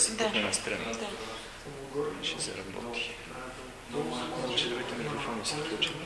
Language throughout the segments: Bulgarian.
се Да. на страна. Да. Ще заработи. Значи другите микрофони са включени.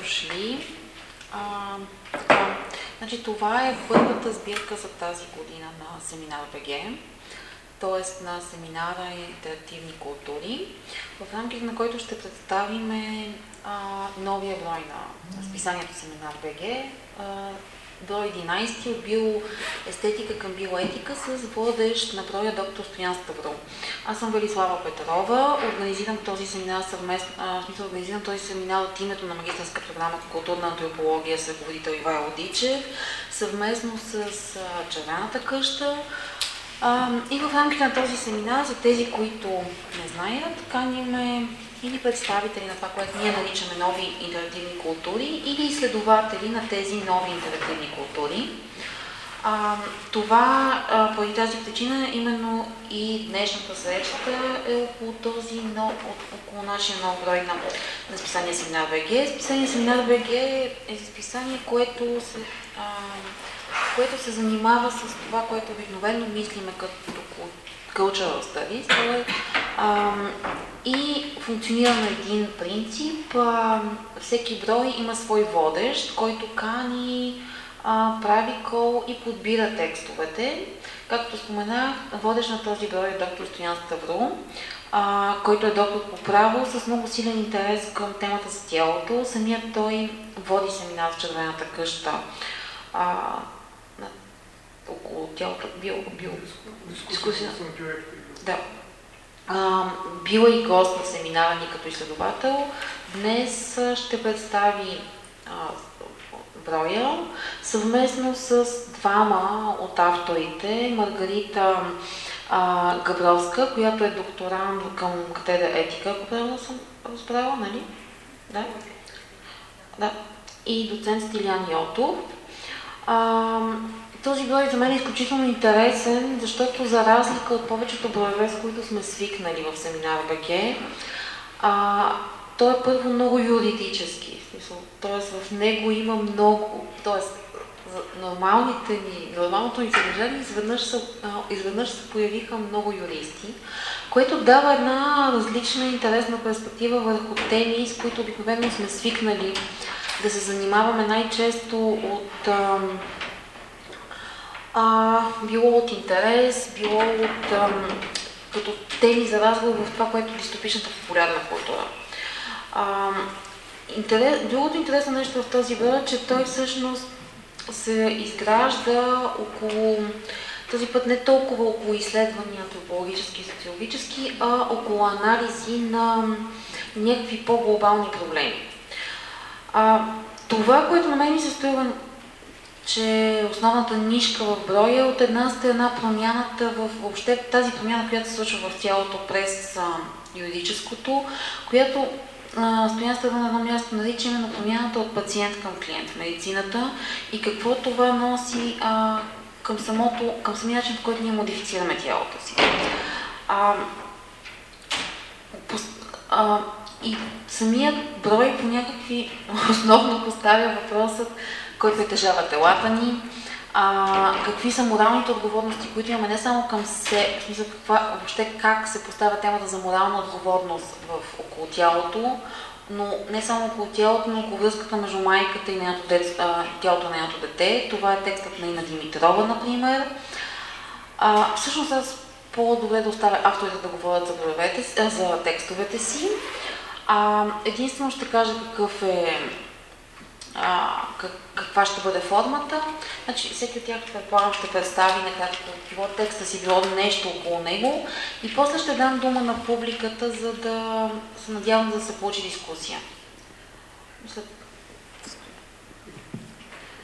Дошли. А, така, значи това е първата сбирка за тази година на семинар БГ, т.е. на семинара Интерактивни култури, в рамките на който ще представим новия брой на списанието Семинар БГ, брой 11 от биоестетика към биоетика с водещ на броя доктор Стоян Ставро. Аз съм Велислава Петрова, организирам този семинар съвместно, в смисъл организирам този семинар от името на магистърска програма по културна антропология с ръководител Ивайло Дичев, съвместно с а, Червената къща. А, и в рамките на този семинар, за тези, които не знаят, каниме или представители на това, което ние наричаме нови интерактивни култури, или изследователи на тези нови интерактивни култури. А, това, а, поради тази причина, именно и днешната среща е около този нов, от- около нашия нов брой на, на списание Семинар БГ. Списание Семинар БГ е списание, което се, а, което се занимава с това, което обикновено мислиме като cultural studies, и функционира на един принцип. А, всеки брой има свой водещ, който кани, а, прави кол и подбира текстовете. Както споменах, водещ на този брой е доктор Стоян Ставро, а, който е доктор по право с много силен интерес към темата за тялото. Самият той води семинар в Червената къща а, на, около тялото, бил, бил, дискусия. Да. А, била и гост на семинара ни като изследовател. Днес ще представи а, броя съвместно с двама от авторите. Маргарита а, Габровска, която е докторант към катедра етика, ако правилно съм разбрала, нали? Да. Да. И доцент Стилян Йотов. А, този брой за мен е изключително интересен, защото за разлика от повечето броеве, с които сме свикнали в семинар БГ, а, той е първо много юридически. Смисъл, Тоест в него има много, за нормалните ни, нормалното ни съдържание изведнъж, а, изведнъж се появиха много юристи, което дава една различна интересна перспектива върху теми, с които обикновено сме свикнали да се занимаваме най-често от ам, а, било от интерес, било от ам, като теми за разговор в това, което е дистопичната популярна култура. А, интерес, другото интересно нещо в този бър е, че той всъщност се изгражда около този път не толкова около изследвания антропологически и социологически, а около анализи на някакви по-глобални проблеми. А, това, което на мен ми се струва, че основната нишка в броя е от една страна промяната в въобще тази промяна, която се случва в тялото през юридическото, която стоя става на едно място нарича именно промяната от пациент към клиент в медицината и какво това носи а, към, самото, към самия начин, в който ние модифицираме тялото си. А, а, и самият брой по някакви основно поставя въпросът, кой притежава телата ни, а, какви са моралните отговорности, които имаме не само към се, в смисъл каква, въобще как се поставя темата за морална отговорност в около тялото, но не само около тялото, но около връзката между майката и нейното дет, а, тялото на нейното дете. Това е текстът на Ина Димитрова, например. А, всъщност аз по-добре да оставя авторите да говорят за, бровете, за текстовете си. А, единствено ще кажа какъв е как, каква ще бъде формата. Значи, всеки от тях предполагам ще представи накратко било текста си, било нещо около него и после ще дам дума на публиката, за да се надявам да се получи дискусия. След...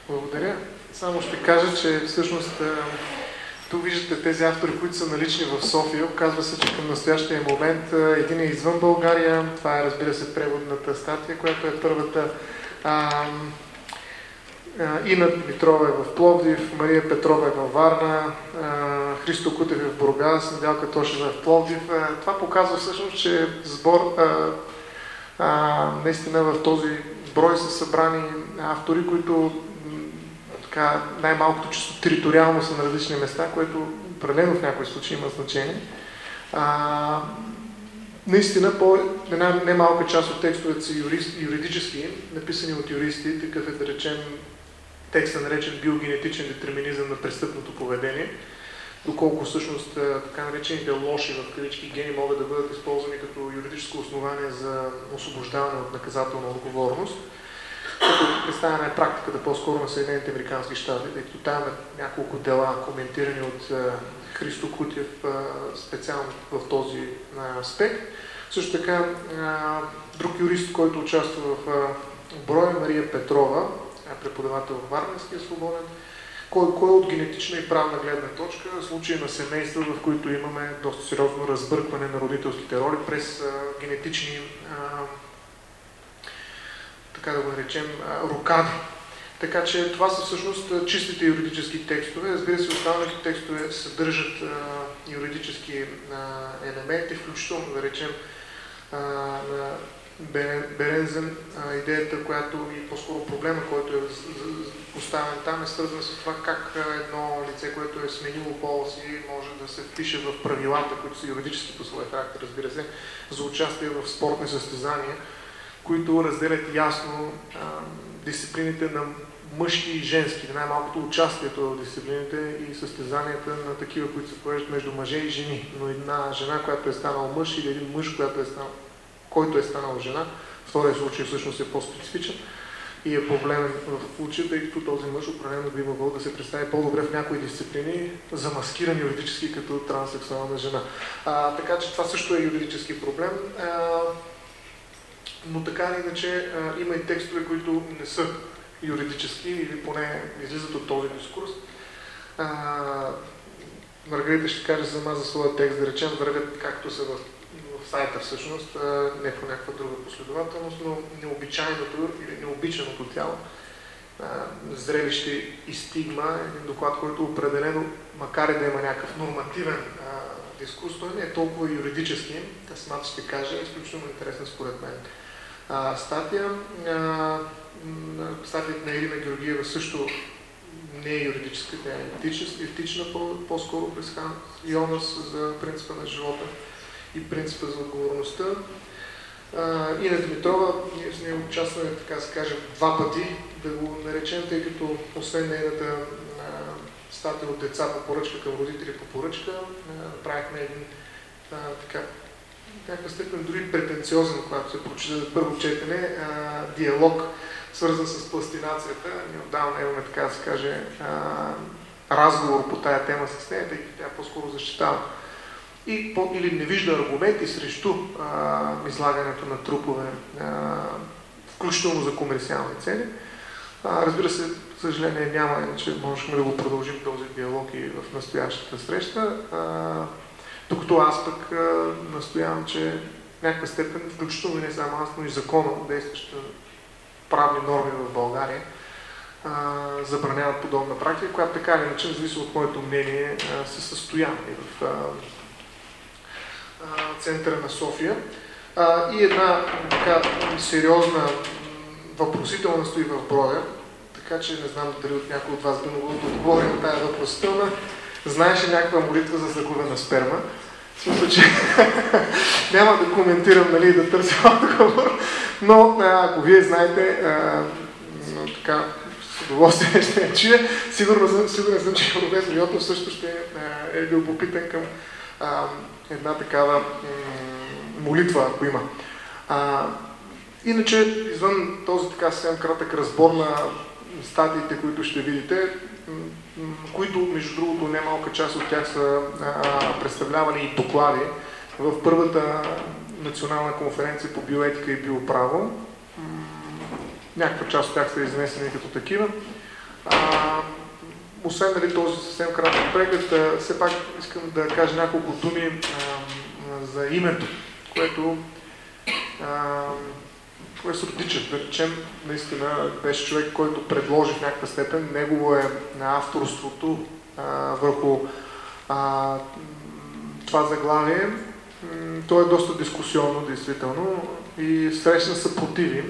Благодаря. Само ще кажа, че всъщност тук виждате тези автори, които са налични в София. Оказва се, че към настоящия момент един е извън България. Това е, разбира се, преводната статия, която е първата а, Ина Дмитрова е в Пловдив, Мария Петрова е във Варна, Христо Кутев е в Бургас, Недялка Тошева е в Пловдив. Това показва всъщност, че сбор наистина в този брой са събрани автори, които така, най-малкото чисто териториално са на различни места, което определено в някои случаи има значение. Наистина, по една немалка част от текстовете са юридически, написани от юристи, такъв е да речем текста наречен биогенетичен детерминизъм на престъпното поведение, доколко всъщност така наречените лоши в кавички гени могат да бъдат използвани като юридическо основание за освобождаване от наказателна отговорност. Като представяме практиката по-скоро на Съединените Американски щати, тъй като там е няколко дела, коментирани от Христо Кутев специално в този аспект. Също така друг юрист, който участва в броя Мария Петрова, преподавател в Варненския свободен, кой, кой е от генетична и правна гледна точка, случаи на семейства, в които имаме доста сериозно разбъркване на родителските роли през а, генетични, а, така да го наречем, а, рукади. Така че това са всъщност чистите юридически текстове. Разбира се, останалите текстове съдържат а, юридически а, елементи, включително да речем а, на Берензен, а, идеята, която и по-скоро проблема, който е поставен там, е свързан с това как едно лице, което е сменило пола си, може да се впише в правилата, които са юридически по своя характер, разбира се, за участие в спортни състезания, които разделят ясно а, дисциплините на мъжки и женски, най-малкото участието в дисциплините и състезанията на такива, които се провеждат между мъже и жени. Но една жена, която е станала мъж или един мъж, която е станал, който е станал жена, втория случай всъщност е по-специфичен и е проблемен в случая, тъй като този мъж определено би могъл да се представи по-добре в някои дисциплини, замаскиран юридически като транссексуална жена. А, така че това също е юридически проблем. А, но така или иначе а, има и текстове, които не са юридически или поне излизат от този дискурс. А, Маргарита ще каже сама за своя текст, да речем, вървят както са в, в сайта всъщност, а, не по някаква друга последователност, но необичайното или необичаното тяло, а, зрелище и стигма, един доклад, който определено, макар и да има някакъв нормативен а, дискурс, той не е толкова юридически, аз самата ще кажа, е изключително интересен според мен. А, статия, а, статията на Ирина Георгиева също не е юридическа, тя е етична, по-скоро през Хан Йонас за принципа на живота и принципа за отговорността. Ина Димитрова, ние с нея участваме, така се каже, два пъти, да го наречем, тъй като освен нейната статия от деца по поръчка към родители по поръчка, направихме един а, така, някаква степен дори претенциозен, когато се прочита за първо четене, а, диалог, свързан с пластинацията. Ние отдавна имаме, така да се каже, разговор по тая тема с нея, тъй като тя по-скоро защитава и по, или не вижда аргументи срещу а, излагането на трупове, а, включително за комерциални цели. А, разбира се, съжаление няма, иначе можехме да го продължим този диалог и в настоящата среща. А, докато аз пък а, настоявам, че в някаква степен, включително не само аз, но и закона, действаща правни норми в България, забраняват подобна практика, която така или иначе, зависи от моето мнение, се състоя в а, а, центъра на София. И една така сериозна въпросителна стои в броя, така че не знам дали от някой от вас би могло да отговори на тази въпросителна. Знаеш ли някаква молитва за загубена сперма? Смисъл, че няма да коментирам, нали, да търся отговор, но ако вие знаете, а, така, с удоволствие ще я чуя, сигурно сигурен съм, че професор Йотов също ще е любопитен към а, една такава молитва, ако има. А, иначе, извън този така съвсем кратък разбор на статиите, които ще видите, които, между другото, немалка част от тях са а, представлявани и доклади в първата национална конференция по биоетика и биоправо. Някаква част от тях са изнесени като такива. А, освен нали, този съвсем кратък преглед, все пак искам да кажа няколко думи а, за името, което а, професор Дичев, да речем, наистина беше човек, който предложи в някаква степен. Негово е на авторството а, върху а, това заглавие. То е доста дискусионно, действително, и срещна съпротиви,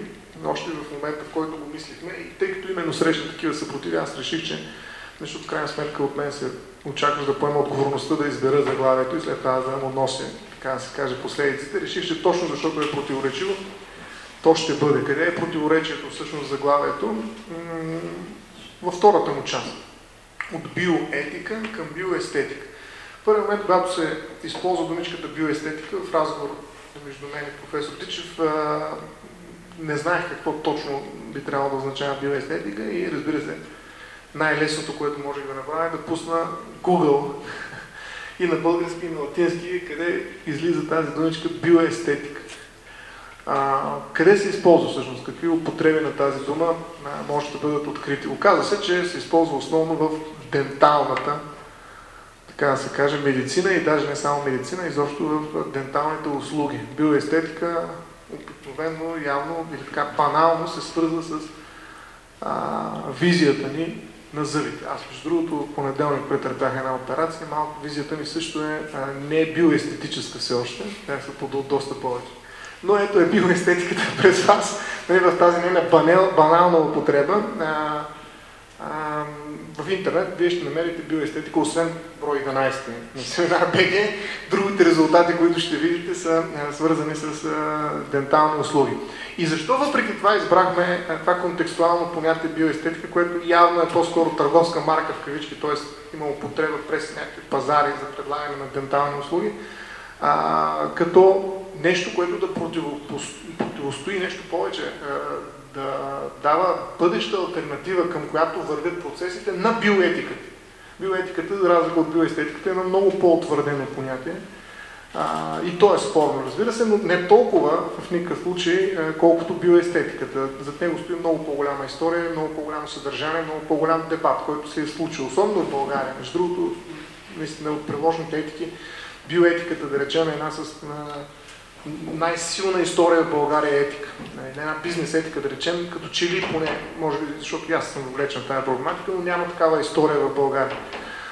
още в момента, в който го мислихме. И тъй като именно срещна такива съпротиви, аз реших, че защото в крайна сметка от мен се очакваш да поема отговорността да избера заглавието и след това да му нося, така да се каже, последиците. Реших, че точно защото е противоречиво, то ще бъде. Къде е противоречието всъщност заглавието? Във втората му част. От биоетика към биоестетика. В първи момент, когато се използва думичката биоестетика в разговор между мен и професор Тичев, не знаех какво точно би трябвало да означава биоестетика и разбира се, най-лесното, което можех да направя е да пусна Google и на български, и на латински, къде излиза тази думичка биоестетика. Къде се използва всъщност? Какви употреби на тази дума а, може да бъдат открити? Оказва се, че се използва основно в денталната, така да се каже, медицина и даже не само медицина, изобщо в денталните услуги. Биоестетика обикновено, явно или така банално се свързва с а, визията ни на зъбите. Аз, между другото, понеделник претърпях една операция, малко визията ми също е, а, не е биоестетическа все още, тя се подол доста повече. Но ето е биоестетиката през вас, нали, в тази нейна банал, банална употреба. А, а, в интернет вие ще намерите биоестетика, освен брой 11 на семинар БГ. Другите резултати, които ще видите, са свързани с а, дентални услуги. И защо въпреки това избрахме това контекстуално понятие биоестетика, което явно е по-скоро търговска марка в кавички, т.е. има употреба през някакви пазари за предлагане на дентални услуги, а, като нещо, което да противостои нещо повече, а, да дава бъдеща альтернатива, към която вървят процесите на биоетиката. Биоетиката, за разлика от биоестетиката, е едно много по-утвърдено понятие. И то е спорно, разбира се, но не толкова в никакъв случай, колкото биоестетиката. За него стои много по-голяма история, много по-голямо съдържание, много по-голям дебат, който се е случил, особено в България. Между другото, наистина от приложните етики, биоетиката, да речем, е една с най-силна история в България е етика. Една бизнес етика, да речем, като че ли поне, може би, защото аз съм влечен в тази проблематика, но няма такава история в България.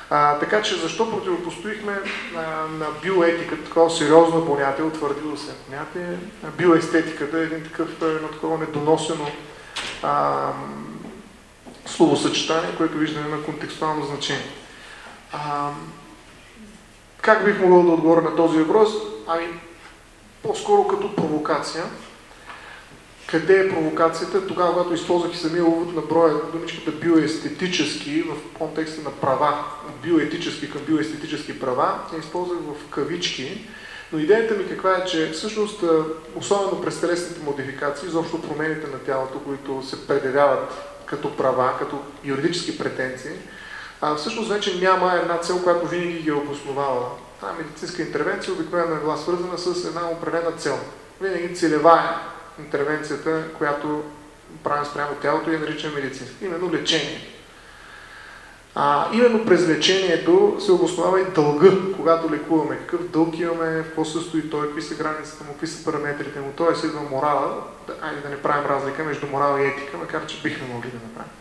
А, така че защо противопостоихме а, на биоетиката, такова сериозно понятие, утвърдило се понятие, биоестетиката е един такъв, едно такова недоносено а, словосъчетание, което виждаме на контекстуално значение. А, как бих могъл да отговоря на този въпрос? Ами, по-скоро като провокация. Къде е провокацията? Тогава, когато използвах и самия увод на броя думичката биоестетически в контекста на права, биоетически към биоестетически права, я използвах в кавички, Но идеята ми каква е, че всъщност, особено през телесните модификации, изобщо промените на тялото, които се предявяват като права, като юридически претенции, всъщност вече няма една цел, която винаги ги е обосновала. Та медицинска интервенция обикновено е била свързана с една определена цел. Винаги целева е интервенцията, която правим спрямо тялото и наричаме медицинска. Именно лечение. А, именно през лечението се обосновава и дълга, когато лекуваме. Какъв дълг имаме, в какво състои той, какви са границите му, какви са параметрите му. Той е следва морала, айде да не правим разлика между морал и етика, макар че бихме могли да направим.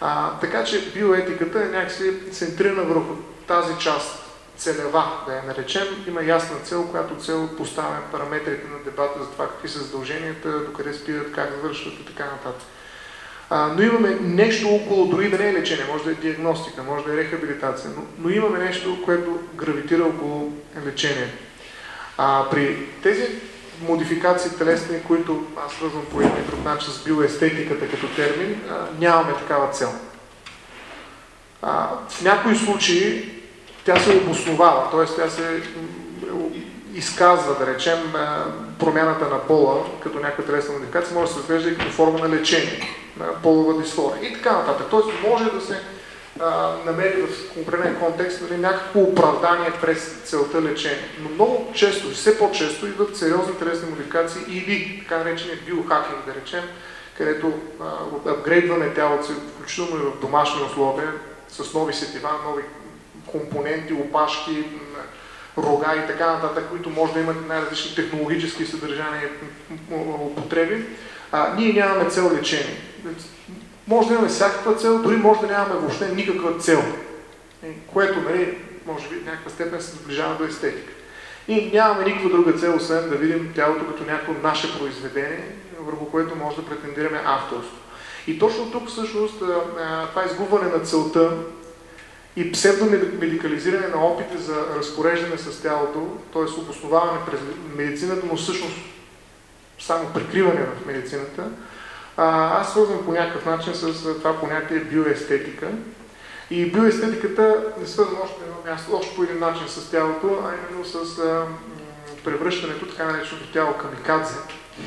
А, така че биоетиката е някакси центрирана върху тази част, целева, да я наречем. Има ясна цел, която цел поставя параметрите на дебата за това какви са задълженията, докъде спират, как завършват и така нататък. А, но имаме нещо около, дори да не е лечение, може да е диагностика, може да е рехабилитация, но, но имаме нещо, което гравитира около лечение. А, при тези модификации телесни, които аз свързвам по един друг начин с биоестетиката като термин, а, нямаме такава цел. А, в някои случаи тя се обосновава, т.е. тя се изказва, да речем, промяната на пола като някаква телесна модификация, може да се разглежда и като форма на лечение, на полова дисфория и така нататък. Тоест може да се а, намери в конкретен контекст нали, някакво оправдание през целта лечение. Но много често, все по-често идват сериозни телесни модификации или така наречения биохакинг, да речем, където а, апгрейдваме тялото включително и в домашни условия, с нови сетива, нови компоненти, опашки, рога и така нататък, които може да имат най-различни технологически съдържания употреби, а, ние нямаме цел лечение. Може да имаме всякаква цел, дори може да нямаме въобще никаква цел, което, нали, може би, в някаква степен се сближава до естетика. И нямаме никаква друга цел, освен да видим тялото като някакво наше произведение, върху което може да претендираме авторство. И точно тук всъщност това изгубване на целта и псевдомедикализиране на опити за разпореждане с тялото, т.е. обосноваване през медицината, но всъщност само прикриване в медицината, аз свързвам по някакъв начин с това понятие биоестетика. И биоестетиката е свързана още едно място, още по един начин с тялото, а именно с превръщането, така нареченото тяло камикадзе,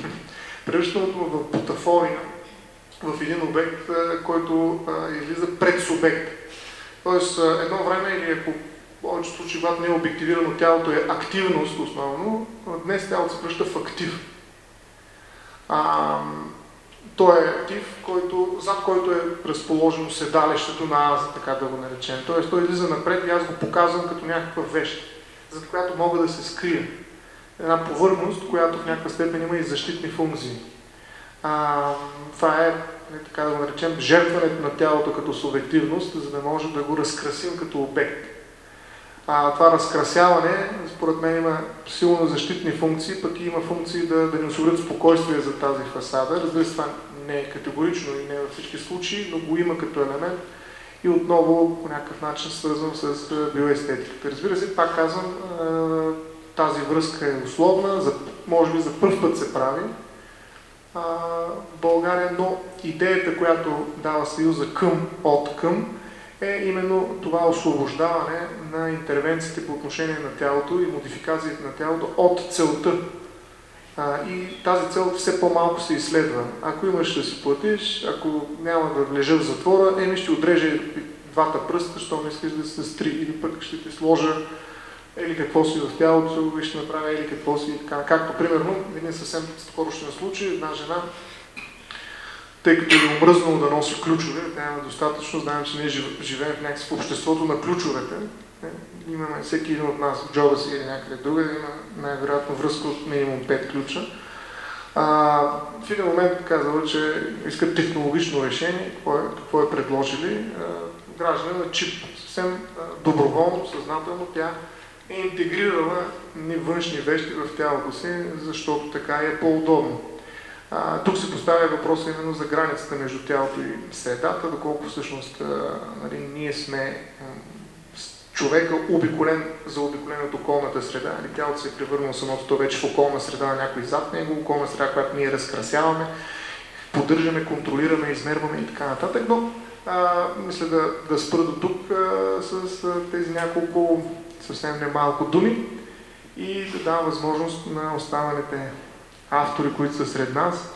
превръщането в бутафория, в един обект, който излиза пред субект. Тоест, едно време или ако повечето случаи, когато не е обективирано тялото е активност основно, днес тялото се превръща в актив. А, той е актив, който, зад който е разположено седалището на аза, така да го наречем. Тоест той излиза напред и аз го показвам като някаква вещ, зад която мога да се скрия. Една повърхност, която в някаква степен има и защитни функции. А, това е, така да го наречем, жертването на тялото като субективност, за да може да го разкрасим като обект. А, това разкрасяване, според мен, има силно защитни функции, пък и има функции да, да ни осигурят спокойствие за тази фасада. Разбира се, това не е категорично и не е във всички случаи, но го има като елемент и отново по някакъв начин свързвам с биоестетиката. Разбира се, пак казвам, тази връзка е условна, може би за първ път се прави в България, но идеята, която дава Съюза към, от към, е именно това освобождаване на интервенциите по отношение на тялото и модификациите на тялото от целта. А, и тази цел все по-малко се изследва. Ако имаш да си платиш, ако няма да влежа в затвора, еми ще отреже двата пръста, що не искаш да се с три, или пък ще ти сложа или какво си в тялото и ще направя или какво си. Както примерно, един съвсем скорошен случай, една жена тъй като е омръзнало да носи ключове, няма достатъчно, знаем, че ние живеем в някакси в обществото на ключовете. Е, имаме всеки един от нас в джоба си или някъде друга, има най-вероятно връзка от минимум 5 ключа. А, в един момент казала, че искат технологично решение, какво е, какво е предложили. Граждане на чип, съвсем доброволно, съзнателно, тя е интегрирала ни външни вещи в тялото си, защото така е по-удобно. Тук се поставя въпроса именно за границата между тялото и средата, доколко всъщност нали, ние сме човека обиколен за обиколен от околната среда, или тялото се е превърнало самото то вече в околна среда на някой зад него, околна среда, която ние разкрасяваме, поддържаме, контролираме, измерваме и така нататък, но а, мисля да, да спра до тук а, с а, тези няколко съвсем немалко думи и да дава възможност на останалите автори, които са сред нас,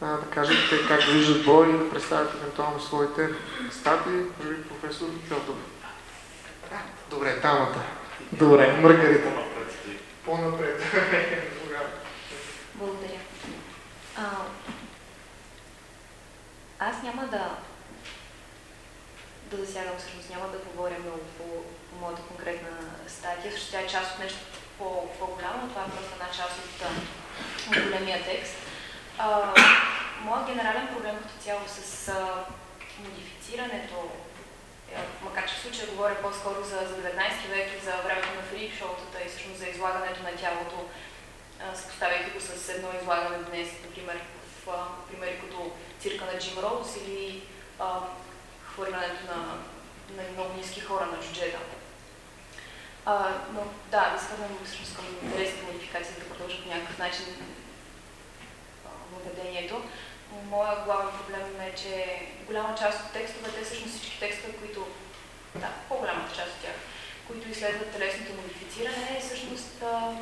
да кажат как виждат бой и да представят евентуално своите статии. Първи професор Фьотов. Добре, тамата. Добре, Маргарита. По-напред. Благодаря. А, аз няма да да засягам, всъщност няма да говоря много по моята конкретна статия, защото тя е част от нещо по, по-голямо, това е просто една част от, от големия текст. А, моят генерален проблем като цяло с а, модифицирането, е, макар че в случая говоря по-скоро за, за 19 век и за времето на фрик шоутата и всъщност за излагането на тялото, съпоставяйки го с едно излагане днес, например, в примери като цирка на Джим Роуз или а, хвърлянето на, на много ниски хора на джуджета. А, но да, върнем всъщност към интересните модификации, да продължат по някакъв начин въведението. Моя главен проблем е, че голяма част от текстовете, всъщност всички текстове, които, да, по-голямата част от тях, които изследват телесното модифициране, всъщност а,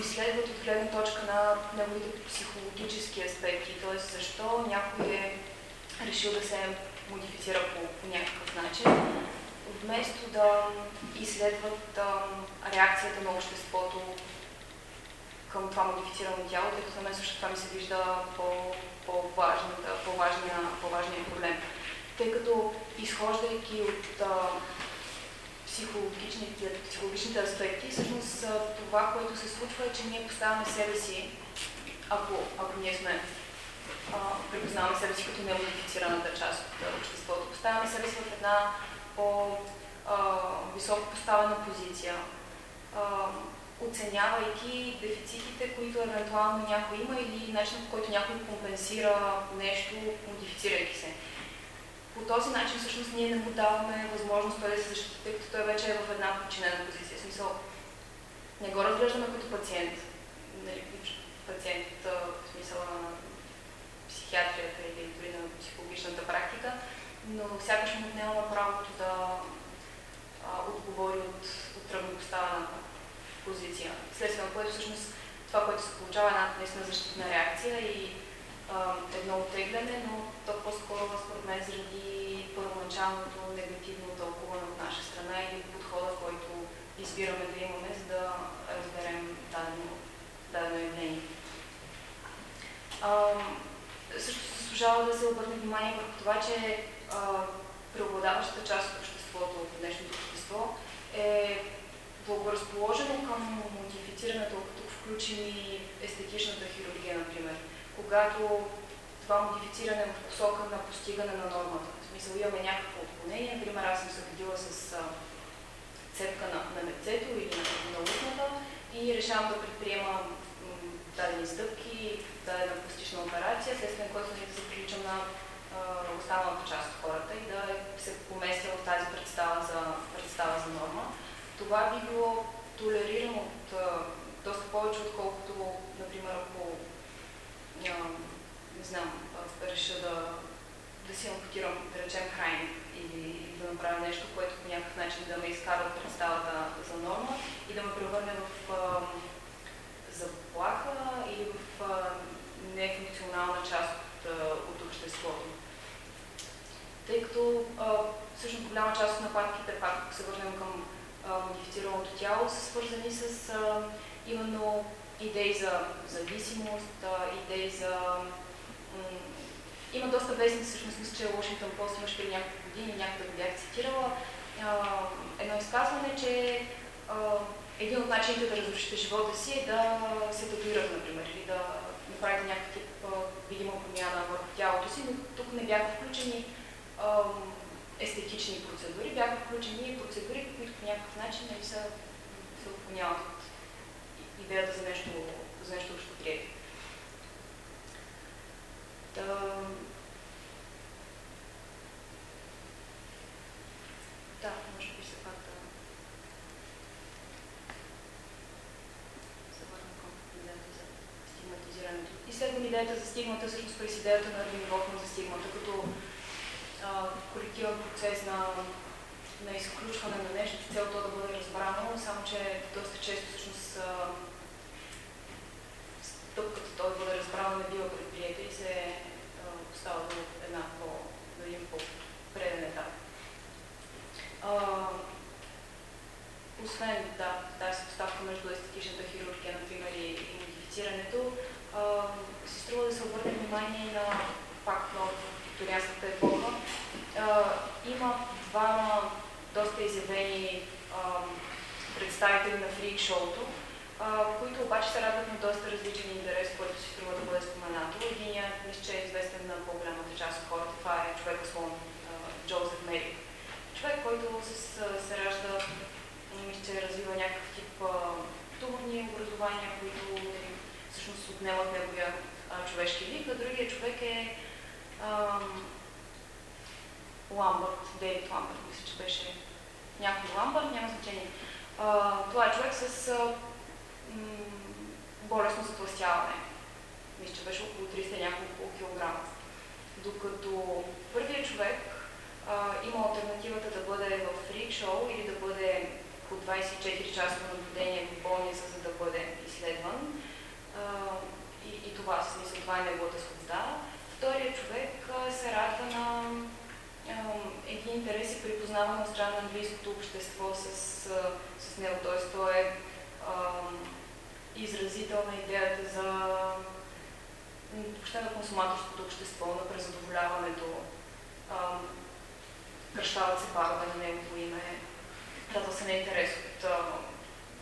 изследват от гледна точка на неговите психологически аспекти, т.е. защо някой е решил да се модифицира по, по някакъв начин, вместо да изследват реакцията на обществото към това модифицирано тяло, тъй като на мен също това ми се вижда по-важния по по проблем. Тъй като изхождайки от а, психологичните, психологичните аспекти, всъщност това, което се случва е, че ние поставяме себе си, ако, ако ние сме припознаваме себе си като неодифицираната част от обществото. Поставяме себе си в една по-високо поставена позиция, оценявайки дефицитите, които евентуално някой има или начинът по който някой компенсира нещо, модифицирайки се. По този начин всъщност ние не му даваме възможност той да се защити, тъй като той вече е в една подчинена позиция. В смисъл, не го разглеждаме като пациент. Нали, пациент в смисъла на психиатрията или дори на психологичната практика, но сякаш му отнемаме правото да а, отговори от, от равнопоставената позиция. Следствие на което всъщност това, което се получава, е една наистина защитна реакция и а, едно оттегляне, но то по-скоро според мен заради първоначалното негативно тълкуване от наша страна или подхода, който избираме да имаме, за да разберем дадено, дадено явление също се служава да се обърне внимание върху това, че преобладаващата част от обществото, от днешното общество, е благоразположено към модифицирането, като включим и естетичната хирургия, например. Когато това модифициране е в посока на постигане на нормата. В смисъл имаме някакво отклонение. Например, аз съм се родила с цепка на, на лицето или на, на устната и решавам да предприемам дадени стъпки, дадена пластична операция, следствие на което да се приличам на останалата част от хората и да се поместя в тази представа за, представа за норма. Това би било толерирано от доста повече, отколкото, например, ако не знам, реша да, да си ампутирам, да речем, крайник или, или да направя нещо, което по някакъв начин да ме изкара от представата за норма и да ме превърне в заплаха или в нефункционална част от, от обществото. Тъй като всъщност голяма част от нападките, пак се върнем към модифицираното тяло, са свързани с а, именно идеи за зависимост, а, идеи за... има доста вестни, всъщност мисля, че Washington Post имаше преди няколко години, някъде го бях цитирала, а, едно изказване, че а, един от начините да разрушите живота си е да се татуирате, например, или да направите някакъв тип видима промяна върху тялото си, но тук не бяха включени естетични процедури, бяха включени процедури, които по някакъв начин нали, са, се отклоняват от идеята за нещо, за нещо общо приятие. Да... може би се пак да се върна към идеята за стигматизирането. Изследвам идеята за стигмата всъщност през идеята на Рвин за стигмата, като колективен процес на, на изключване на нещо, цел то да бъде разбрано, само че доста често всъщност стъпката то да бъде разбрано не бива предприета и се остава до една по, един по-преден етап. освен да, тази съпоставка между естетичната хирургия, например, и, модифицирането, се струва да се обърне внимание на факт на викторианската епоха, има двама доста изявени представители на фрик шоуто, които обаче се радват на доста различен интерес, който си струва да бъде споменато. Единият, мисля, че е известен на по-голямата част от хората, това е човек слон Джозеф Мерик. Човек, който с, се ражда, мисля, че развива някакъв тип духовни образования, които нали, всъщност отнемат неговия човешки вид, а другия човек е Ламбърт, Дейвид Ламбърт, мисля, че беше някой Ламбърт, няма значение. Това е човек с а, болесно затластяване. Мисля, че беше около 300 няколко килограма. Докато първият човек а, има альтернативата да бъде в фрик шоу или да бъде по 24 часово наблюдение в болница, за да бъде изследван. А, и, и това, смисъл, това е неговата свобода. Вторият човек а, се радва на един интерес и припознаване от страна на английското общество с, с него. Т.е. той е изразител на идеята за въобще на консуматорското общество, на презадоволяването. кръщават се парове на негово име, казва се на интерес от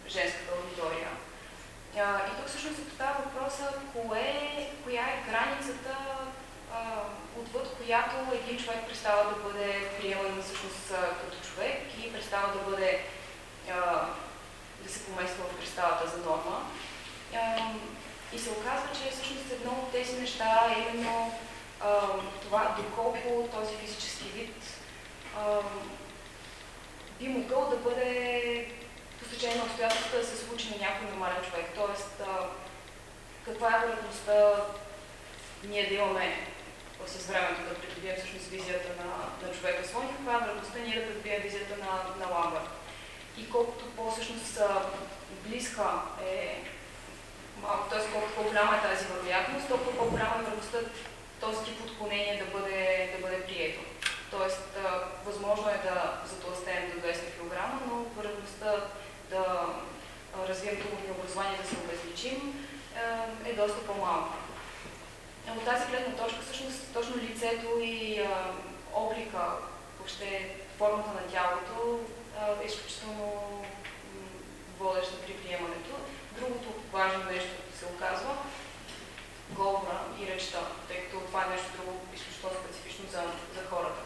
женската аудитория. и тук всъщност се поставя въпроса, кое, коя е границата отвъд която един човек престава да бъде приеман всъщност като човек и престава да бъде да се помества в представата за норма. И се оказва, че всъщност едно от тези неща е именно това доколко този физически вид би могъл да бъде по стечение на обстоятелствата да се случи на някой нормален човек. Тоест, каква е вероятността ние да имаме с времето да придобием всъщност визията на, на човека слон и каква е вероятността ние да придобием визията на, на Ламбърт. И колкото по-всъщност близка е т.е. колкото по-голяма е тази вероятност, толкова по-голяма е вероятността този тип отклонение да бъде, да бъде прието. Тоест, възможно е да затластеем до 200 кг, но вероятността да развием духовни образование, да се обезличим, е доста по-малка. От тази гледна точка, всъщност, точно лицето и а, облика, въобще формата на тялото е изключително водеща при приемането. Другото важно нещо се оказва говора и речта, тъй като това е нещо друго изключително специфично за, за хората.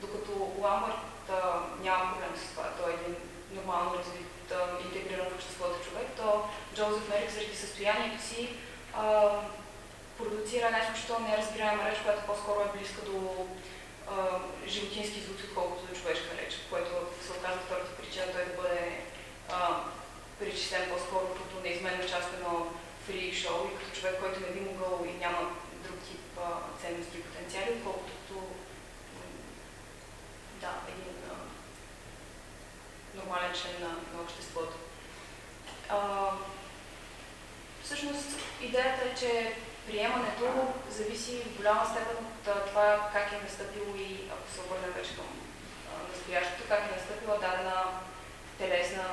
Докато Ламбърт няма проблем с това, той е един нормално развит, интегриран в обществото човек, то Джозеф Мерик заради състоянието си а, продуцира една изключително неразбираема реч, която по-скоро е близка до а, животински звуци, отколкото до човешка реч, което се оказва втората причина той да бъде а, причислен по-скоро като неизменна част на едно фрик шоу и като човек, който не би могъл и няма друг тип а, ценности и потенциали, отколкото да, един а, нормален член на, на обществото. А, всъщност идеята е, че приемането зависи в голяма степен от това как е настъпило и, ако се обърнем вече към настоящето, как е настъпила дадена телесна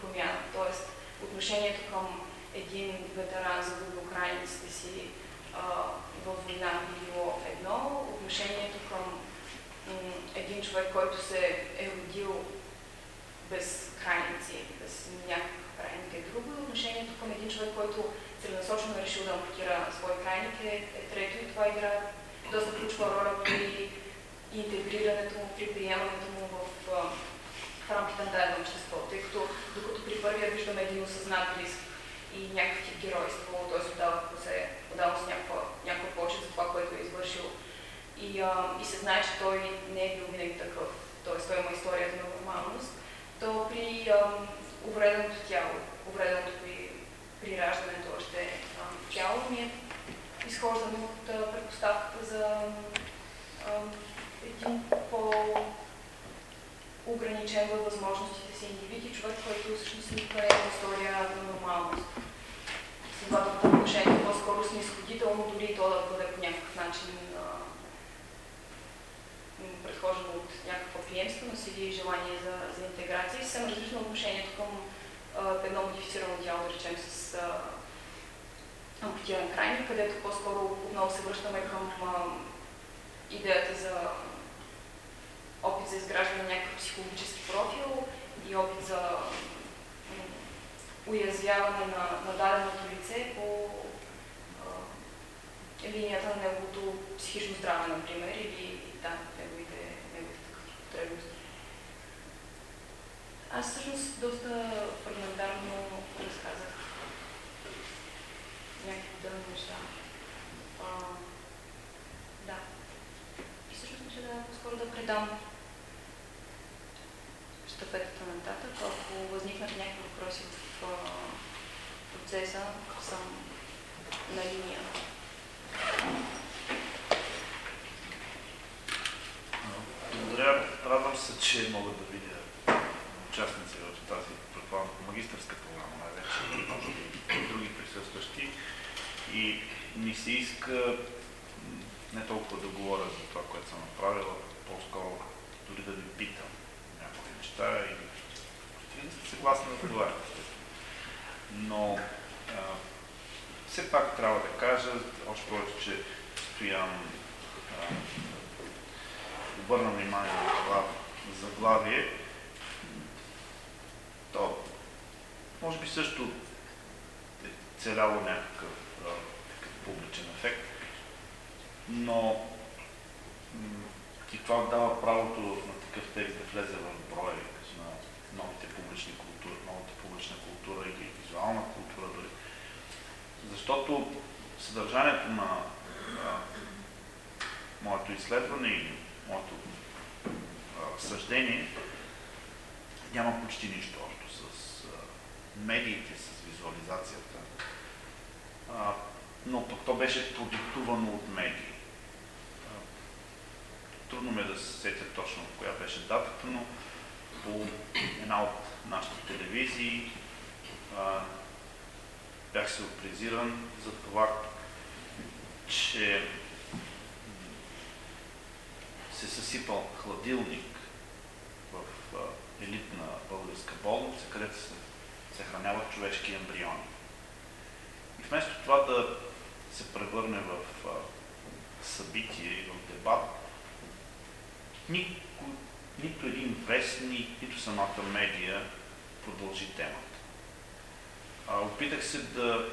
промяна. Тоест, отношението към един ветеран за до границите си в война би било едно, отношението към един човек, който се е родил без крайници, без някакъв крайник е друго, отношението към един човек, който целенасочено решил да ампутира свой крайник е, е трето и това игра доста ключова роля при интегрирането му, при приемането му в, в рамките на дадено общество, тъй като докато при първия виждаме един осъзнат риск и някакъв тип геройство, т.е. отдава се, отдава се някаква, някаква почет за това, което е извършил и, а, и се знае, че той не е бил винаги такъв, т.е. той има историята на нормалност, то при а, увреденото тяло, увреденото при при раждането още тяло, ние изхождаме от предпоставката за един по-ограничен във възможностите си индивид и човек, който всъщност никога е история на нормалност. Следователно, отношението е по-скоро снисходително, дори то да бъде по някакъв начин предхождано от някаква приемственост или желание за, за интеграция и съвсем различно отношението към едно модифицирано тяло, да речем, с ампутиран крайник, където по-скоро отново се връщаме към идеята за опит за изграждане на някакъв психологически профил и опит за уязвяване на, на даденото лице по а, линията на неговото психично здраве, например, или да, неговите, неговите такъв потребности. Аз всъщност доста фрагментарно разказах някакви дълни неща. А, да. И всъщност мисля да по-скоро да предам щафетата нататък. Ако възникнат някакви въпроси в а, процеса, съм на линия. Благодаря. Радвам се, че мога да участници в тази, магистърска програма, най-вече, и други присъстващи. И ми се иска не толкова да говоря за това, което съм направила, по-скоро дори да ви питам някои неща и вие сте съгласни да отговаряте. Но а, все пак трябва да кажа, още повече, че Стоян обърна внимание на това заглавие, то може би също е целяло някакъв, някакъв публичен ефект, но и това дава правото на такъв текст да влезе в брой на новите публични култури, новата публична култура или визуална култура дори. Защото съдържанието на а, моето изследване или моето а, съждение няма почти нищо а, медиите, с визуализацията. А, но пък то беше продиктувано от медии. А, трудно ме да се сетя точно коя беше датата, но по една от нашите телевизии а, бях сюрпризиран за това, че се съсипал хладилник в елитна българска болница, където се, се храняват човешки ембриони. И вместо това да се превърне в а, събитие и в дебат, нико, нито един вестник, нито самата медия продължи темата. А, опитах се да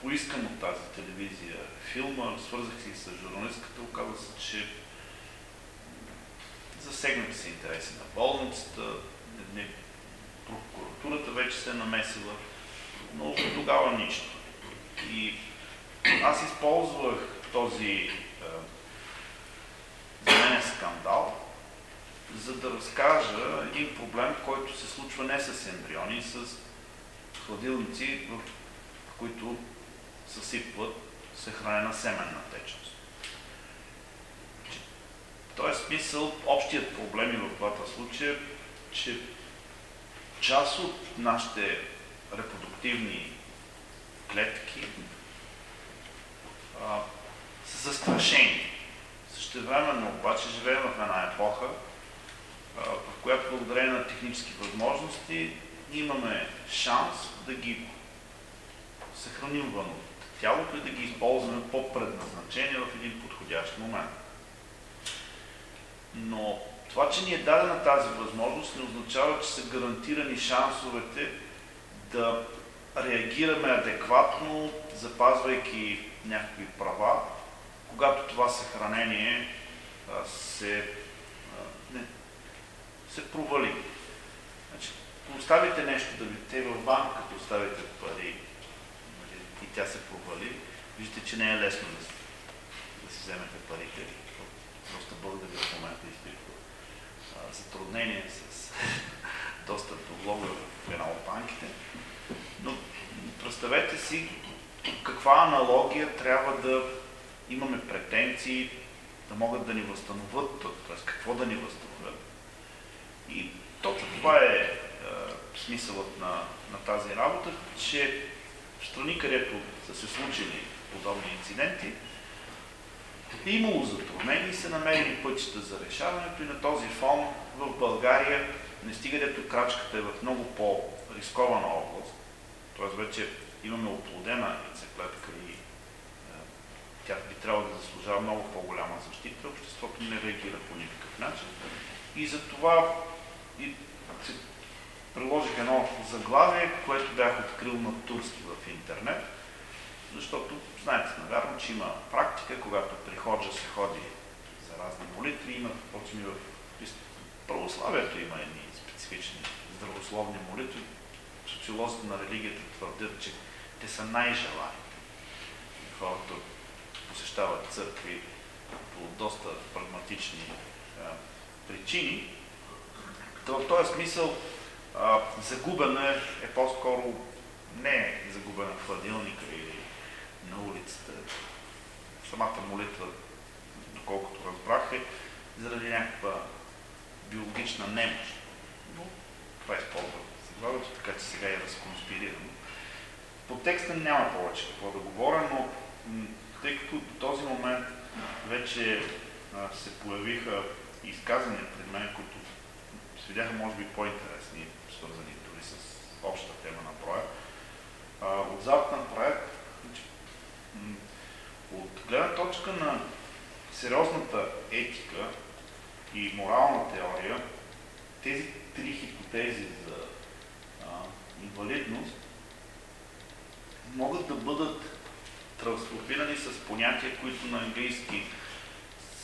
поискам от тази телевизия филма, свързах се и с журналистката, оказа се, че засегнати са интереси на болницата, не, прокуратурата вече се е намесила, но тогава нищо. И аз използвах този е, за мен е скандал, за да разкажа един проблем, който се случва не с ембриони, с хладилници, в които съсипват се хранена семенна течност. В този смисъл, общият проблем и в двата случая, че част от нашите репродуктивни клетки а, са застрашени. Същевременно обаче живеем в една епоха, в която благодарение на технически възможности имаме шанс да ги съхраним вън от тялото и да ги използваме по предназначение в един подходящ момент. Но това, че ни е дадена тази възможност, не означава, че са гарантирани шансовете да реагираме адекватно, запазвайки някакви права, когато това съхранение а, се, а, не, се провали. Значи, оставите нещо да ви те в банката, оставите пари нали, и тя се провали, виждате, че не е лесно да, да си вземете парите. Доста българи в момента затруднение с достъп до влога в една от банките. Но представете си каква аналогия трябва да имаме претенции да могат да ни възстановят, т.е. какво да ни възстановят. И точно това е, е смисълът на, на тази работа, че в страни, където са се случили подобни инциденти, е имало затруднени и са намерили пътища за решаването и на този фон в България не стига дето крачката е в много по-рискована област, т.е. вече имаме оплодена яйцеклетка и тя би трябвало да заслужава много по-голяма защита, обществото не реагира по никакъв начин. И затова и се приложих едно заглавие, което бях открил на турски в интернет, защото знаете, навярно, че има практика, когато при ходжа се ходи за разни молитви, има, впрочем и в православието има едни специфични здравословни молитви. Социолозите на религията твърдят, че те са най-желани. Хората посещават църкви по доста прагматични а, причини. То, в този смисъл а, загубена е по-скоро не е загубена в хладилника или на улицата. Самата молитва, доколкото разбрах, е заради някаква биологична немощ. Но това е използва заглавието, така че сега е разконспирирано. По текста няма повече какво да говоря, но тъй като до този момент вече а, се появиха изказания пред мен, които се може би по-интересни, свързани дори с общата тема на проект. От запад на проект, значи, от гледна точка на сериозната етика и морална теория, тези три хипотези за а, инвалидност могат да бъдат трансформирани с понятия, които на английски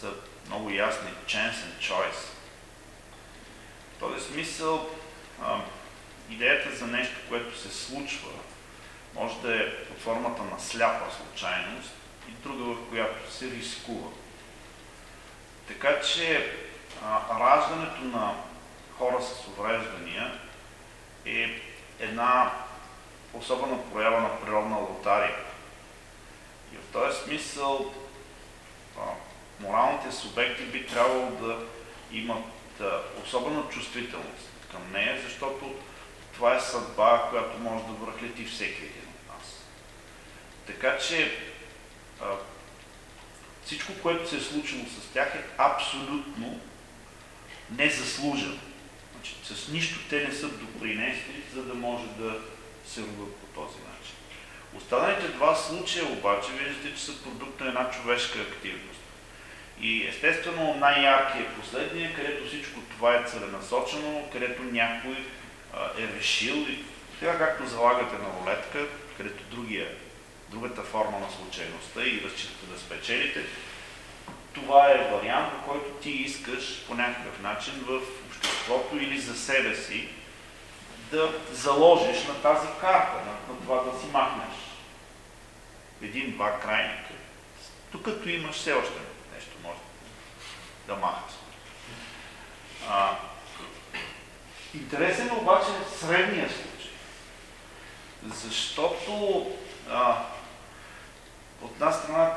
са много ясни. Chance and choice. В този смисъл а, идеята за нещо, което се случва, може да е под формата на сляпа случайност и друга, в която се рискува. Така че раждането на хора с увреждания е една особена проява на природна лотария. И в този смисъл моралните субекти би трябвало да имат особена чувствителност към нея, защото това е съдба, която може да връхлети всеки един от нас. Така че всичко, което се е случило с тях е абсолютно незаслужено. Значи, с нищо те не са допринесли, за да може да се родят по този начин. Останалите два случая обаче виждате, че са продукт на една човешка активност. И естествено най-яркият е последния, където всичко това е целенасочено, където някой а, е решил, и така както залагате на рулетка, където другия, другата форма на случайността и разчитате да спечелите, това е вариант, по който ти искаш по някакъв начин в обществото или за себе си да заложиш на тази карта, на, на това да си махнеш един-два крайника. Тук като имаш все още нещо, може да махаш. А, интересен е обаче средния случай. Защото а, от една страна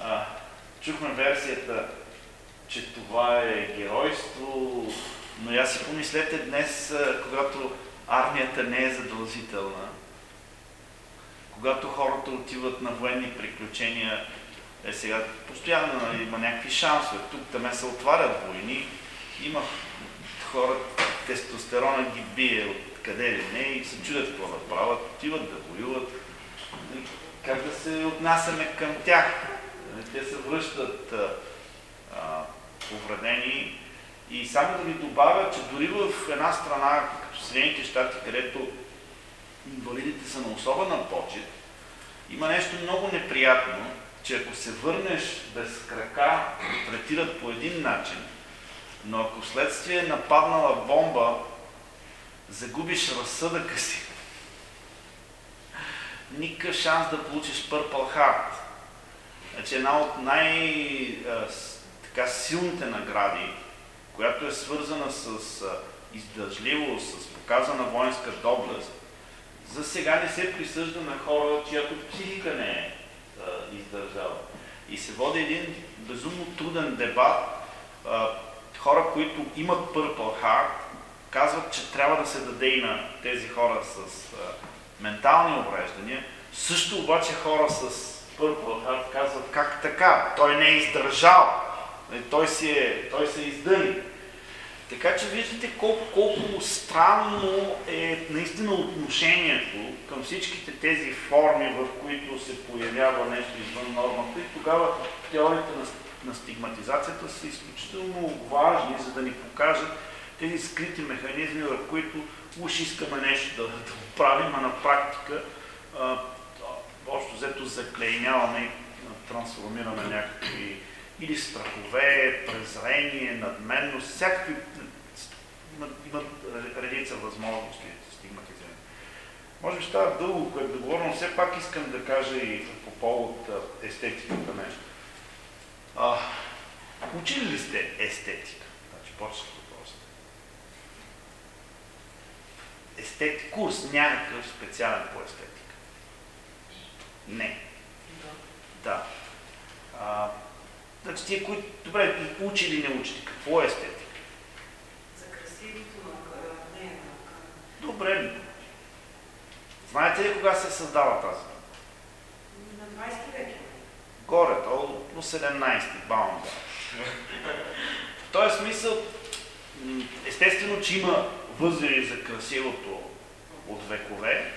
а, чухме версията, че това е геройство, но я си помислете днес, когато армията не е задължителна, когато хората отиват на военни приключения, е сега постоянно нали, има някакви шансове. Тук там се отварят войни, има хора, тестостерона ги бие от къде ли не и се чудят какво да правят, отиват да воюват. Как да се отнасяме към тях? Нали, те се връщат а, повредени и само да ви добавя, че дори в една страна, като Съединените щати, където инвалидите са на особена почет, има нещо много неприятно, че ако се върнеш без крака, третират по един начин, но ако следствие е нападнала бомба, загубиш разсъдъка си, никакъв шанс да получиш Purple Heart. Значи една от най-силните награди, която е свързана с издържливост, с показана воинска доблест, за сега не се присъжда на хора, чиято психика не е а, издържала. И се води един безумно труден дебат. А, хора, които имат Purple Heart, казват, че трябва да се даде и на тези хора с а, ментални увреждания. Също обаче хора с Purple Heart казват, как така? Той не е издържал. Той, си е, той се издъни. Така че виждате колко, колко странно е наистина отношението към всичките тези форми, в които се появява нещо извън нормата и тогава теорията на, на стигматизацията са изключително важни, за да ни покажат тези скрити механизми, в които уж искаме нещо да, да правим, а на практика общо взето заклейняваме и трансформираме някакви или страхове, презрение, надменност, всякакви имат, редица възможности за стигматизиране. Може би става дълго, което да говоря, но все пак искам да кажа и по повод естетиката нещо. Учили ли сте естетика? Значи, почва Естетик, курс някакъв специален по естетика? Не. Да. А, значи тия, които, добре, учили или не учите, какво е естетика? За красивото наука, не е наука. Добре. Знаете ли кога се създава тази На 20 век. Горе, то до 17 баум. В този смисъл, естествено, че има възели за красивото от векове,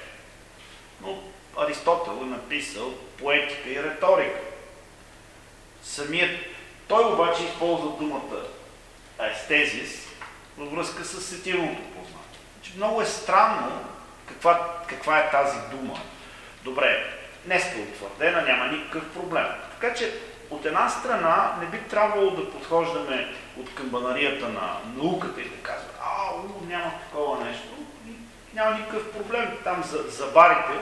но Аристотел е написал поетика и риторика. Самият той обаче използва думата естезис във връзка с сетивното познание. Значи, много е странно каква, каква е тази дума. Добре, днес е утвърдена, няма никакъв проблем. Така че от една страна не би трябвало да подхождаме от камбанарията на науката и да казваме, а, у, няма такова нещо, няма никакъв проблем. Там за, за барите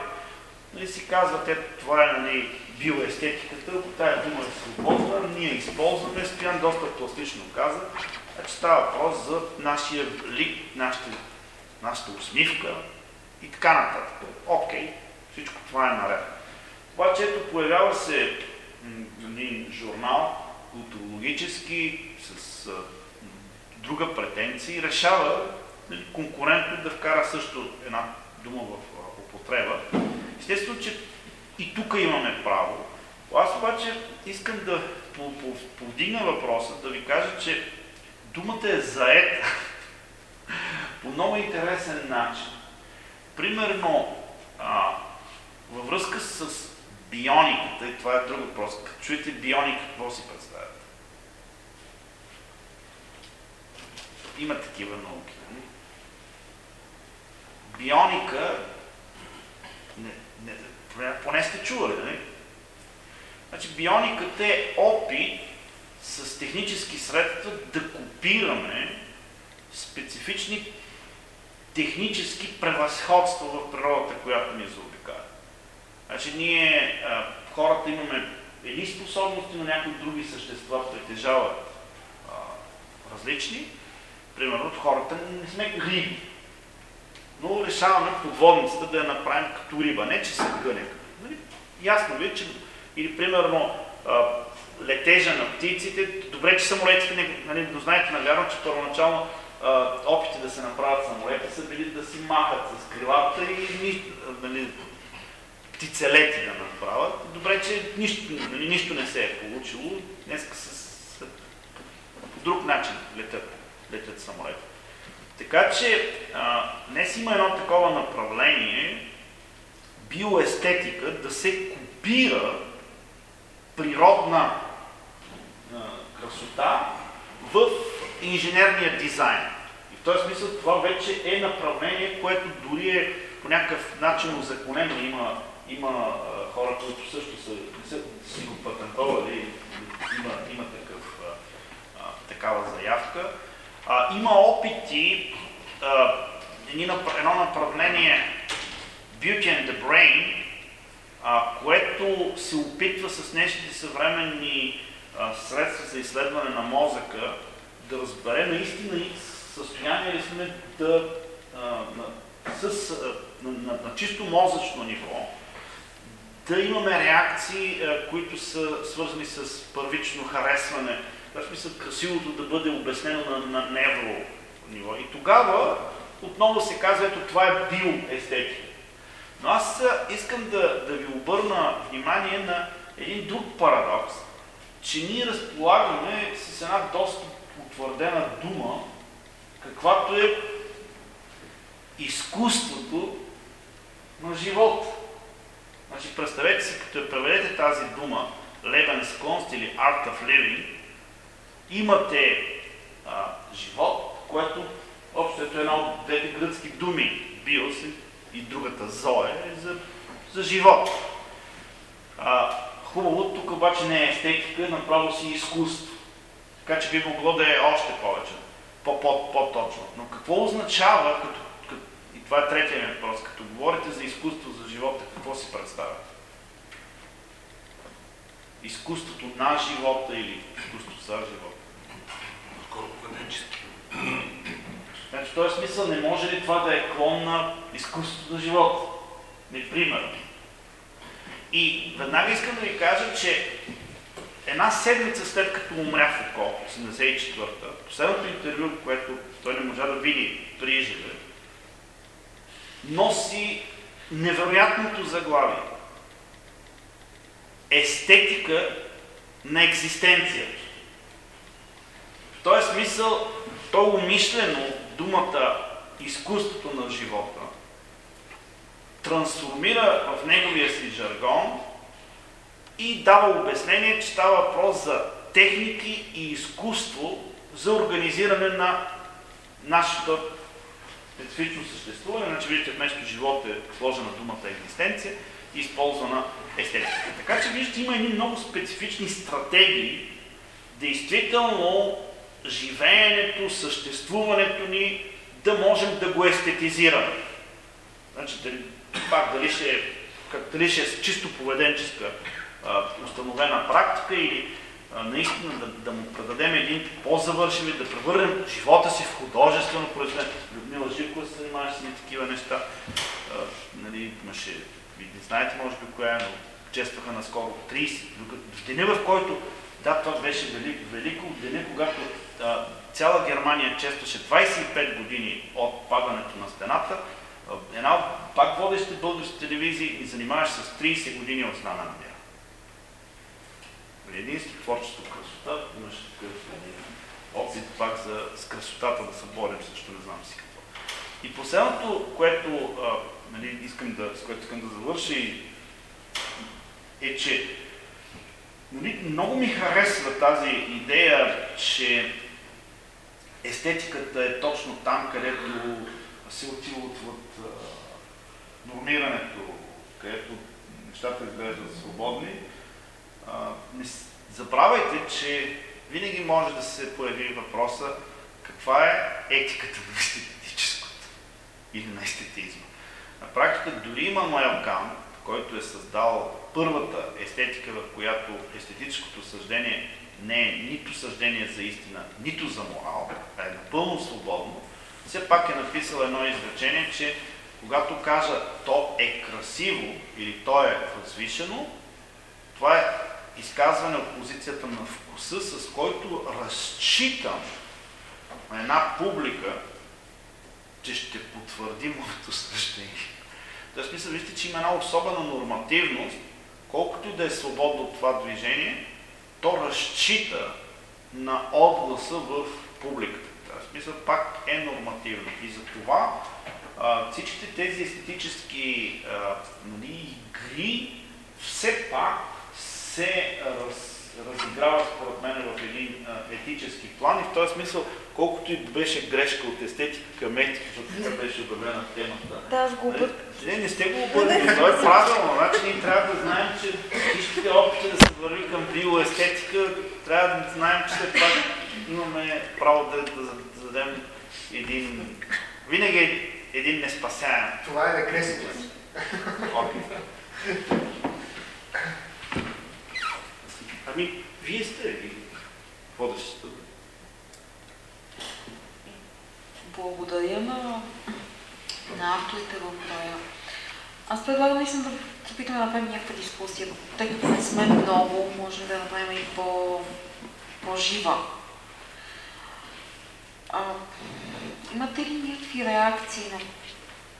нали, си казват, ето това е нали, биоестетиката, тая дума е свободна, ние използваме, Стоян доста пластично каза, че става въпрос за нашия лик, нашата, нашата усмивка и така нататък. Окей, всичко това е наред. Обаче ето появява се един журнал, културологически, с а, друга претенция и решава нали, конкурентно да вкара също една дума в а, употреба. Естествено, че и тук имаме право. Аз обаче искам да повдигна въпроса, да ви кажа, че думата е заета по много интересен начин. Примерно, а, във връзка с биониката, и това е друг въпрос, като чуете бионика, какво си представяте? Има такива науки. Нали? Бионика, не, не, поне сте чували, нали? Значи биониката е опит с технически средства да копираме специфични технически превъзходства в природата, която ни заобикаля. Значи ние, а, хората имаме едни способности, но някои други същества притежават а, различни. Примерно хората не сме риби, но решаваме подводницата да я направим като риба, не че се гъне. Нали? Ясно ви, е, че или примерно летежа на птиците, добре, че самолетите, не, нали, но знаете навярно, че първоначално а, опити да се направят самолети са били да си махат с крилата и нали, птицелети да направят. Добре, че нищо, нали, нищо не се е получило. Днес с, с, по друг начин летят, летят самолети. Така че а, днес има едно такова направление, биоестетика, да се копира природна а, красота в инженерния дизайн. И в този смисъл това вече е направление, което дори е по някакъв начин озаконено. Има, има а, хора, които също са, са си го патентовали, има, има такъв, а, такава заявка. А, има опити, а, едно направление Beauty and the Brain, а, което се опитва с днешните съвременни а, средства за изследване на мозъка да разбере наистина и състояние ли сме да, а, на, с, а, на, на, на чисто мозъчно ниво, да имаме реакции, а, които са свързани с първично харесване, в смисъл красивото да бъде обяснено на, на невро ниво. И тогава отново се казва, ето това е биоестетика. Но аз искам да, да ви обърна внимание на един друг парадокс, че ние разполагаме с една доста утвърдена дума, каквато е изкуството на живота. Значи представете си, като я преведете тази дума Lebenskunst или Art of Living, имате а, живот, което общо е една от двете гръцки думи, биос и другата зоe, е за, за живот. А, хубаво, тук обаче не е естетика, направо си изкуство. Така че би могло да е още повече, по-точно. Но какво означава, като, като, и това е третия ми въпрос, като говорите за изкуство за живота, какво си представяте? Изкуството на живота или изкуството за живота? Скоро поведенчески. Значи, в този смисъл не може ли това да е клон на изкуството на живота? Непримерно. И веднага искам да ви кажа, че една седмица след като умря Фуко, 84-та, последното интервю, което той не можа да види при живе, носи невероятното заглавие. Естетика на екзистенцията. В този смисъл, той умишлено думата изкуството на живота трансформира в неговия си жаргон и дава обяснение, че става въпрос за техники и изкуство за организиране на нашето специфично съществуване. Значи, виждате, вместо живот е сложена думата екзистенция използвана естетика. Така че, виждате, има едни много специфични стратегии, действително живеенето, съществуването ни да можем да го естетизираме. Значи, дали, пак дали ще, е, дали ще е чисто поведенческа а, установена практика или наистина да, да му предадем един по-завършен и да превърнем живота си в художествено произведение. Людмила Живкова се занимаваше с такива неща. А, нали, имаше, знаете може би коя е, но честваха наскоро 30. В деня, в който да, това беше велико, велико деня, когато а, цяла Германия честваше 25 години от падането на стената. Една пак водещи български телевизии и занимаваше с 30 години от знаме на мира. Единство, творчество, красота, имаше такъв опит пак за, с красотата да се борим също, не знам си какво. И последното, което, а, нали, искам да, с което искам да завърша е, че Нали, много ми харесва тази идея, че естетиката е точно там, където се отива отвъд нормирането, където нещата изглеждат свободни. А, не забравяйте, че винаги може да се появи въпроса каква е етиката на естетическото или на естетизма. На практика дори Мануел Кант, който е създал първата естетика, в която естетическото съждение не е нито съждение за истина, нито за морал, а е напълно свободно, все пак е написал едно изречение, че когато кажа то е красиво или то е възвишено, това е изказване от позицията на вкуса, с който разчитам на една публика, че ще потвърди моето съждение. Тоест, смисъл, вижте, че има една особена нормативност, колкото и да е свободно това движение, то разчита на отгласа в публиката. В смисъл пак е нормативно. И за това всичките тези естетически а, нали, игри все пак се раз, разиграват според мен в един а, етически план и в този смисъл, колкото и беше грешка от естетика към етика, защото това беше обявена темата. Да, аз го Нали, Не, не сте го обърнали, то е правилно. Значи ние трябва да знаем, че всичките опити да се върви към биоестетика, трябва да знаем, че все пак имаме право да, да, да дадем един, винаги един неспасяем Това е регресия. опит. Ами, вие сте и водещите. Благодаря на, на авторите в края. Аз предлагам наистина да се опитаме да направим някаква дискусия, тъй като не сме много, може да направим и по, по-жива. А, имате ли някакви реакции на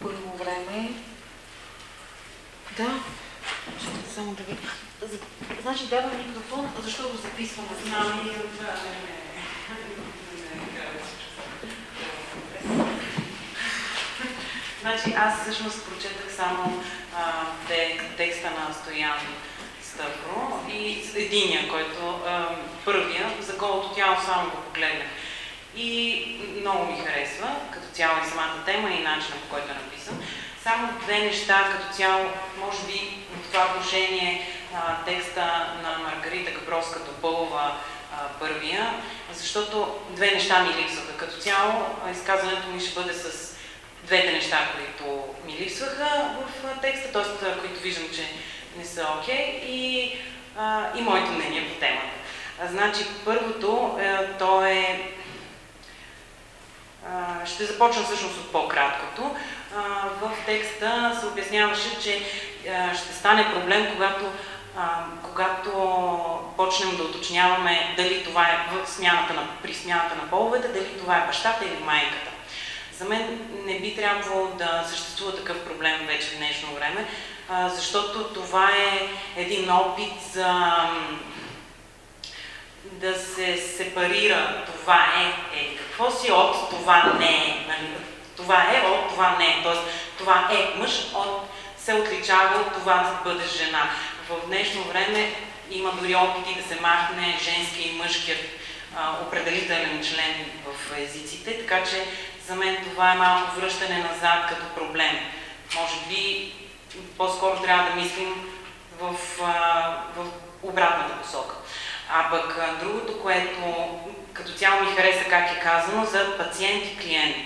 първо време? Да. Само да ви... Значи давам микрофон, защото записваме. Знам и от. Значи аз всъщност прочетах само а, те, текста на Стоян Стъпро и единия, който а, първия, за голото тяло само го погледнах. И много ми харесва, като цяло и самата тема и начина по който е написан. Само две неща като цяло, може би в това отношение а, текста на Маргарита Габровска допълва а, първия, защото две неща ми липсваха. Като цяло изказването ми ще бъде с двете неща, които ми липсваха в текста, т.е. които виждам, че не са окей okay, и, и моето мнение по темата. А, значи, първото, е, то е... Ще започна всъщност от по-краткото. в текста се обясняваше, че ще стане проблем, когато а, когато почнем да уточняваме дали това е в смяната на, при смяната на половете, дали това е бащата или майката. За мен не би трябвало да съществува такъв проблем вече в днешно време, а, защото това е един опит за да се сепарира това е, е какво си от това не е. Нали? Това е от това не е. Тоест това е мъж от се отличава от това да бъде жена. В днешно време има дори опити да се махне женски и мъжки определителен член в езиците, така че за мен това е малко връщане назад като проблем. Може би по-скоро трябва да мислим в, в обратната посока. А пък другото, което като цяло ми хареса как е казано, за пациент и клиент.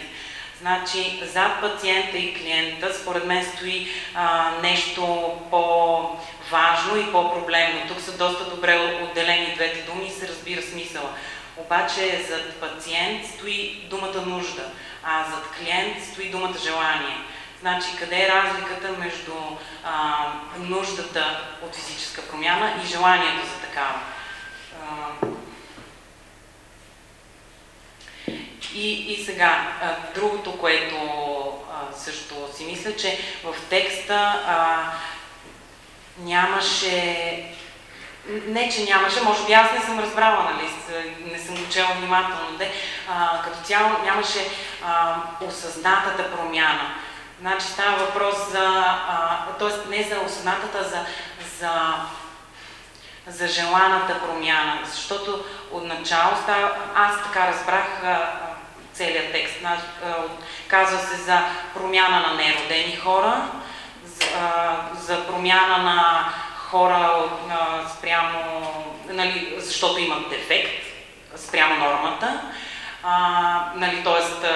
Значи, зад пациента и клиента, според мен, стои а, нещо по-важно и по-проблемно. Тук са доста добре отделени двете думи и се разбира смисъла. Обаче зад пациент стои думата нужда, а зад клиент стои думата желание. Значи, къде е разликата между а, нуждата от физическа промяна и желанието за такава? А, и, и сега, другото, което също си мисля, че в текста а, нямаше не, че нямаше, може би аз не съм разбрала, нали, не съм го чела внимателно, де, а, като цяло нямаше а, осъзнатата промяна. Значи става въпрос за, т.е. не за осъзнатата, за, за, за желаната промяна, защото отначало става, аз така разбрах а, целият текст. Казва се за промяна на неродени хора, за, промяна на хора спрямо, нали, защото имат дефект спрямо нормата, нали, т.е.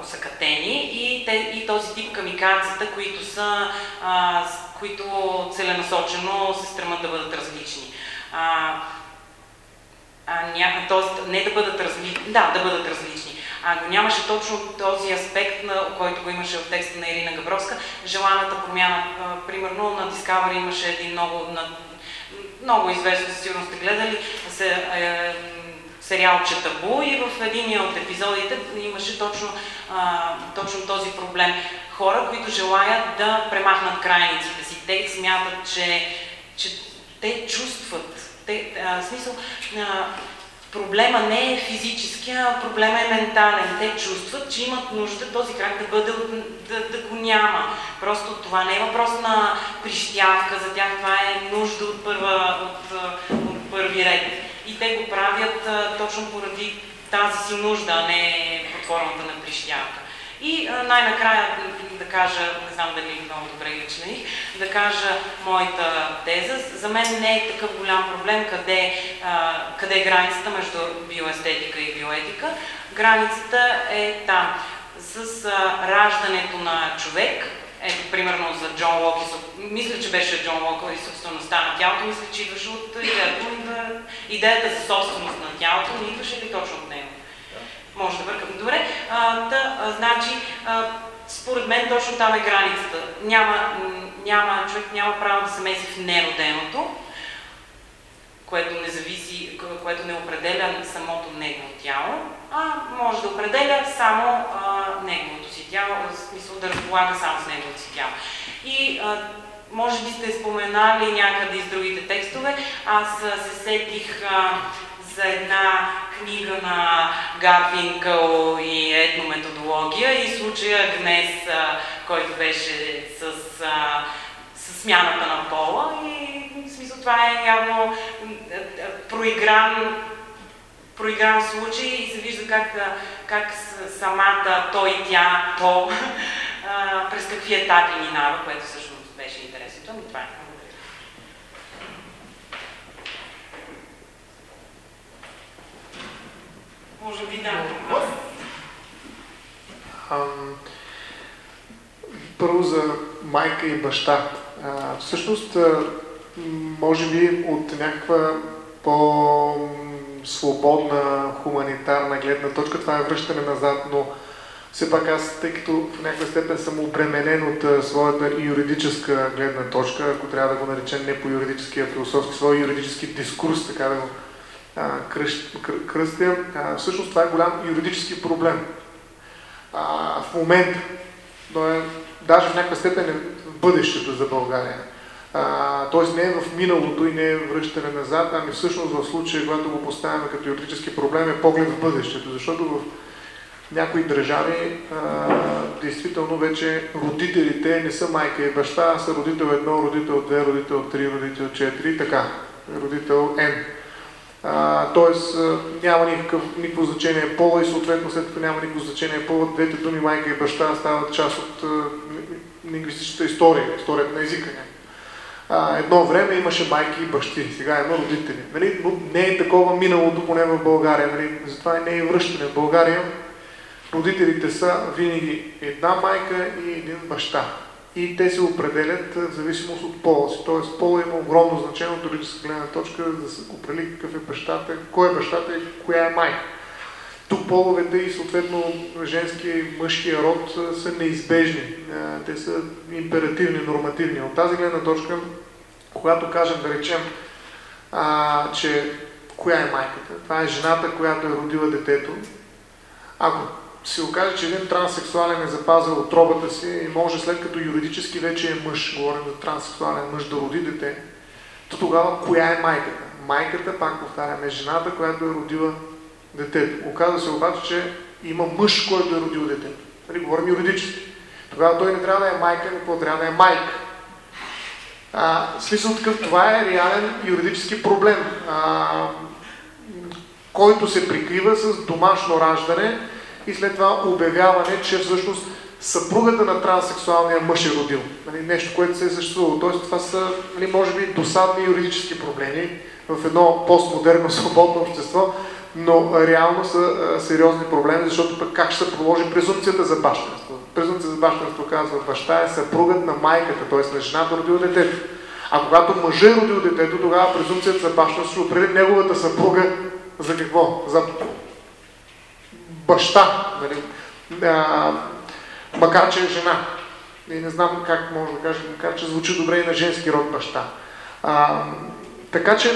усъкатени и, те, и този тип камикадзата, които са, които целенасочено се стремат да бъдат различни. А, а, ня, т.е. не да бъдат различни, да, да бъдат различни. А го нямаше точно този аспект, на, който го имаше в текста на Ирина Габровска, желаната промяна. Примерно на Discovery имаше един много, на, много известно, със сигурно сте гледали, се, е, сериалче Табу и в един от епизодите имаше точно, а, точно този проблем. Хора, които желаят да премахнат крайниците си. Те смятат, че, че те чувстват. Те, а, смисъл, а, проблема не е физически, а проблема е ментален. Те чувстват, че имат нужда този крак да бъде, да, да го няма. Просто това не е въпрос на прищявка за тях, това е нужда от, първа, от, от първи ред. И те го правят а, точно поради тази си нужда, а не под формата на прищявка. И най-накрая да кажа, не знам дали много добре ги члених, да кажа моята теза. За мен не е такъв голям проблем къде, къде е границата между биоестетика и биоетика. Границата е там. С раждането на човек, ето, примерно за Джон Лок, мисля, че беше Джон Лок и собствеността на тялото, мисля, че идваше от идеята, идеята за собственост на тялото, не идваше ли точно от него? Може да бъркам. Добре. А, да, а, значи, а, според мен точно там е границата. Няма, няма, човек няма право да се меси в нероденото, което не зависи, което не определя самото негово тяло, а може да определя само а, неговото си тяло, в смисъл да разполага само с неговото си тяло. И а, може би сте споменали някъде из другите текстове, аз се сетих а, за една книга на Гарфинкъл и етнометодология и случая днес, който беше с, с смяната на пола и в смисъл това е явно проигран проигран случай и се вижда как, как самата той тя, то, през какви етапи минава, което всъщност беше интересното. Но това е. Може би да. Първо за майка и баща. А, всъщност, може би от някаква по свободна, хуманитарна гледна точка, това е връщане назад, но все пак аз, тъй като в някаква степен съм обременен от а, своята юридическа гледна точка, ако трябва да го наречем не по юридическия философски, своя юридически дискурс, така да го кръстя, всъщност това е голям юридически проблем. А, в момента, но е, даже в някаква степен е в бъдещето за България. Тоест не е в миналото и не е връщане назад, ами всъщност в случая, когато го поставяме като юридически проблем, е поглед в бъдещето, защото в някои държави а, действително вече родителите не са майка и баща, а са родител едно, родител две, родител три, родител четири и така. Родител N. Тоест няма никакъв, никакво значение пола и съответно след като няма никакво значение пола, двете думи майка и баща стават част от лингвистичната история, историята на езика. А, едно време имаше майки и бащи, сега едно родители. Нали? Но не е такова миналото, поне в България. Нали? Затова не е връщане. В България родителите са винаги една майка и един баща и те се определят в зависимост от пола си. Тоест пола има огромно значение от юридическа гледна точка, да се определи какъв е бащата, кой е бащата и коя е майка. Тук половете и съответно женския и мъжкия род са неизбежни. Те са императивни, нормативни. От тази гледна точка, когато кажем, да речем, а, че коя е майката, това е жената, която е родила детето, ако се окаже, че един транссексуален е запазил отробата си и може след като юридически вече е мъж, говорим за транссексуален мъж, да роди дете, то тогава коя е майката? Майката, пак повтарям, е жената, която е родила детето. Оказва се обаче, че има мъж, който е родил детето. Нали, говорим юридически. Тогава той не трябва да е майка, но трябва да е майка. А, смисъл такъв, това е реален юридически проблем, а, който се прикрива с домашно раждане, и след това обявяване, че всъщност съпругата на транссексуалния мъж е родил. Нали, нещо, което се е съществувало. Тоест това са, нали, може би, досадни юридически проблеми в едно постмодерно свободно общество, но реално са а, сериозни проблеми, защото пък как ще се проложи презумпцията за бащенство? Презумпцията за бащенство казва, баща е съпругът на майката, т.е. на жената родил детето. А когато мъжът е родил детето, тогава презумпцията за бащенство ще определи неговата съпруга за какво? За баща, нали? а, макар че е жена. И не знам как може да кажа, макар че звучи добре и на женски род баща. А, така че,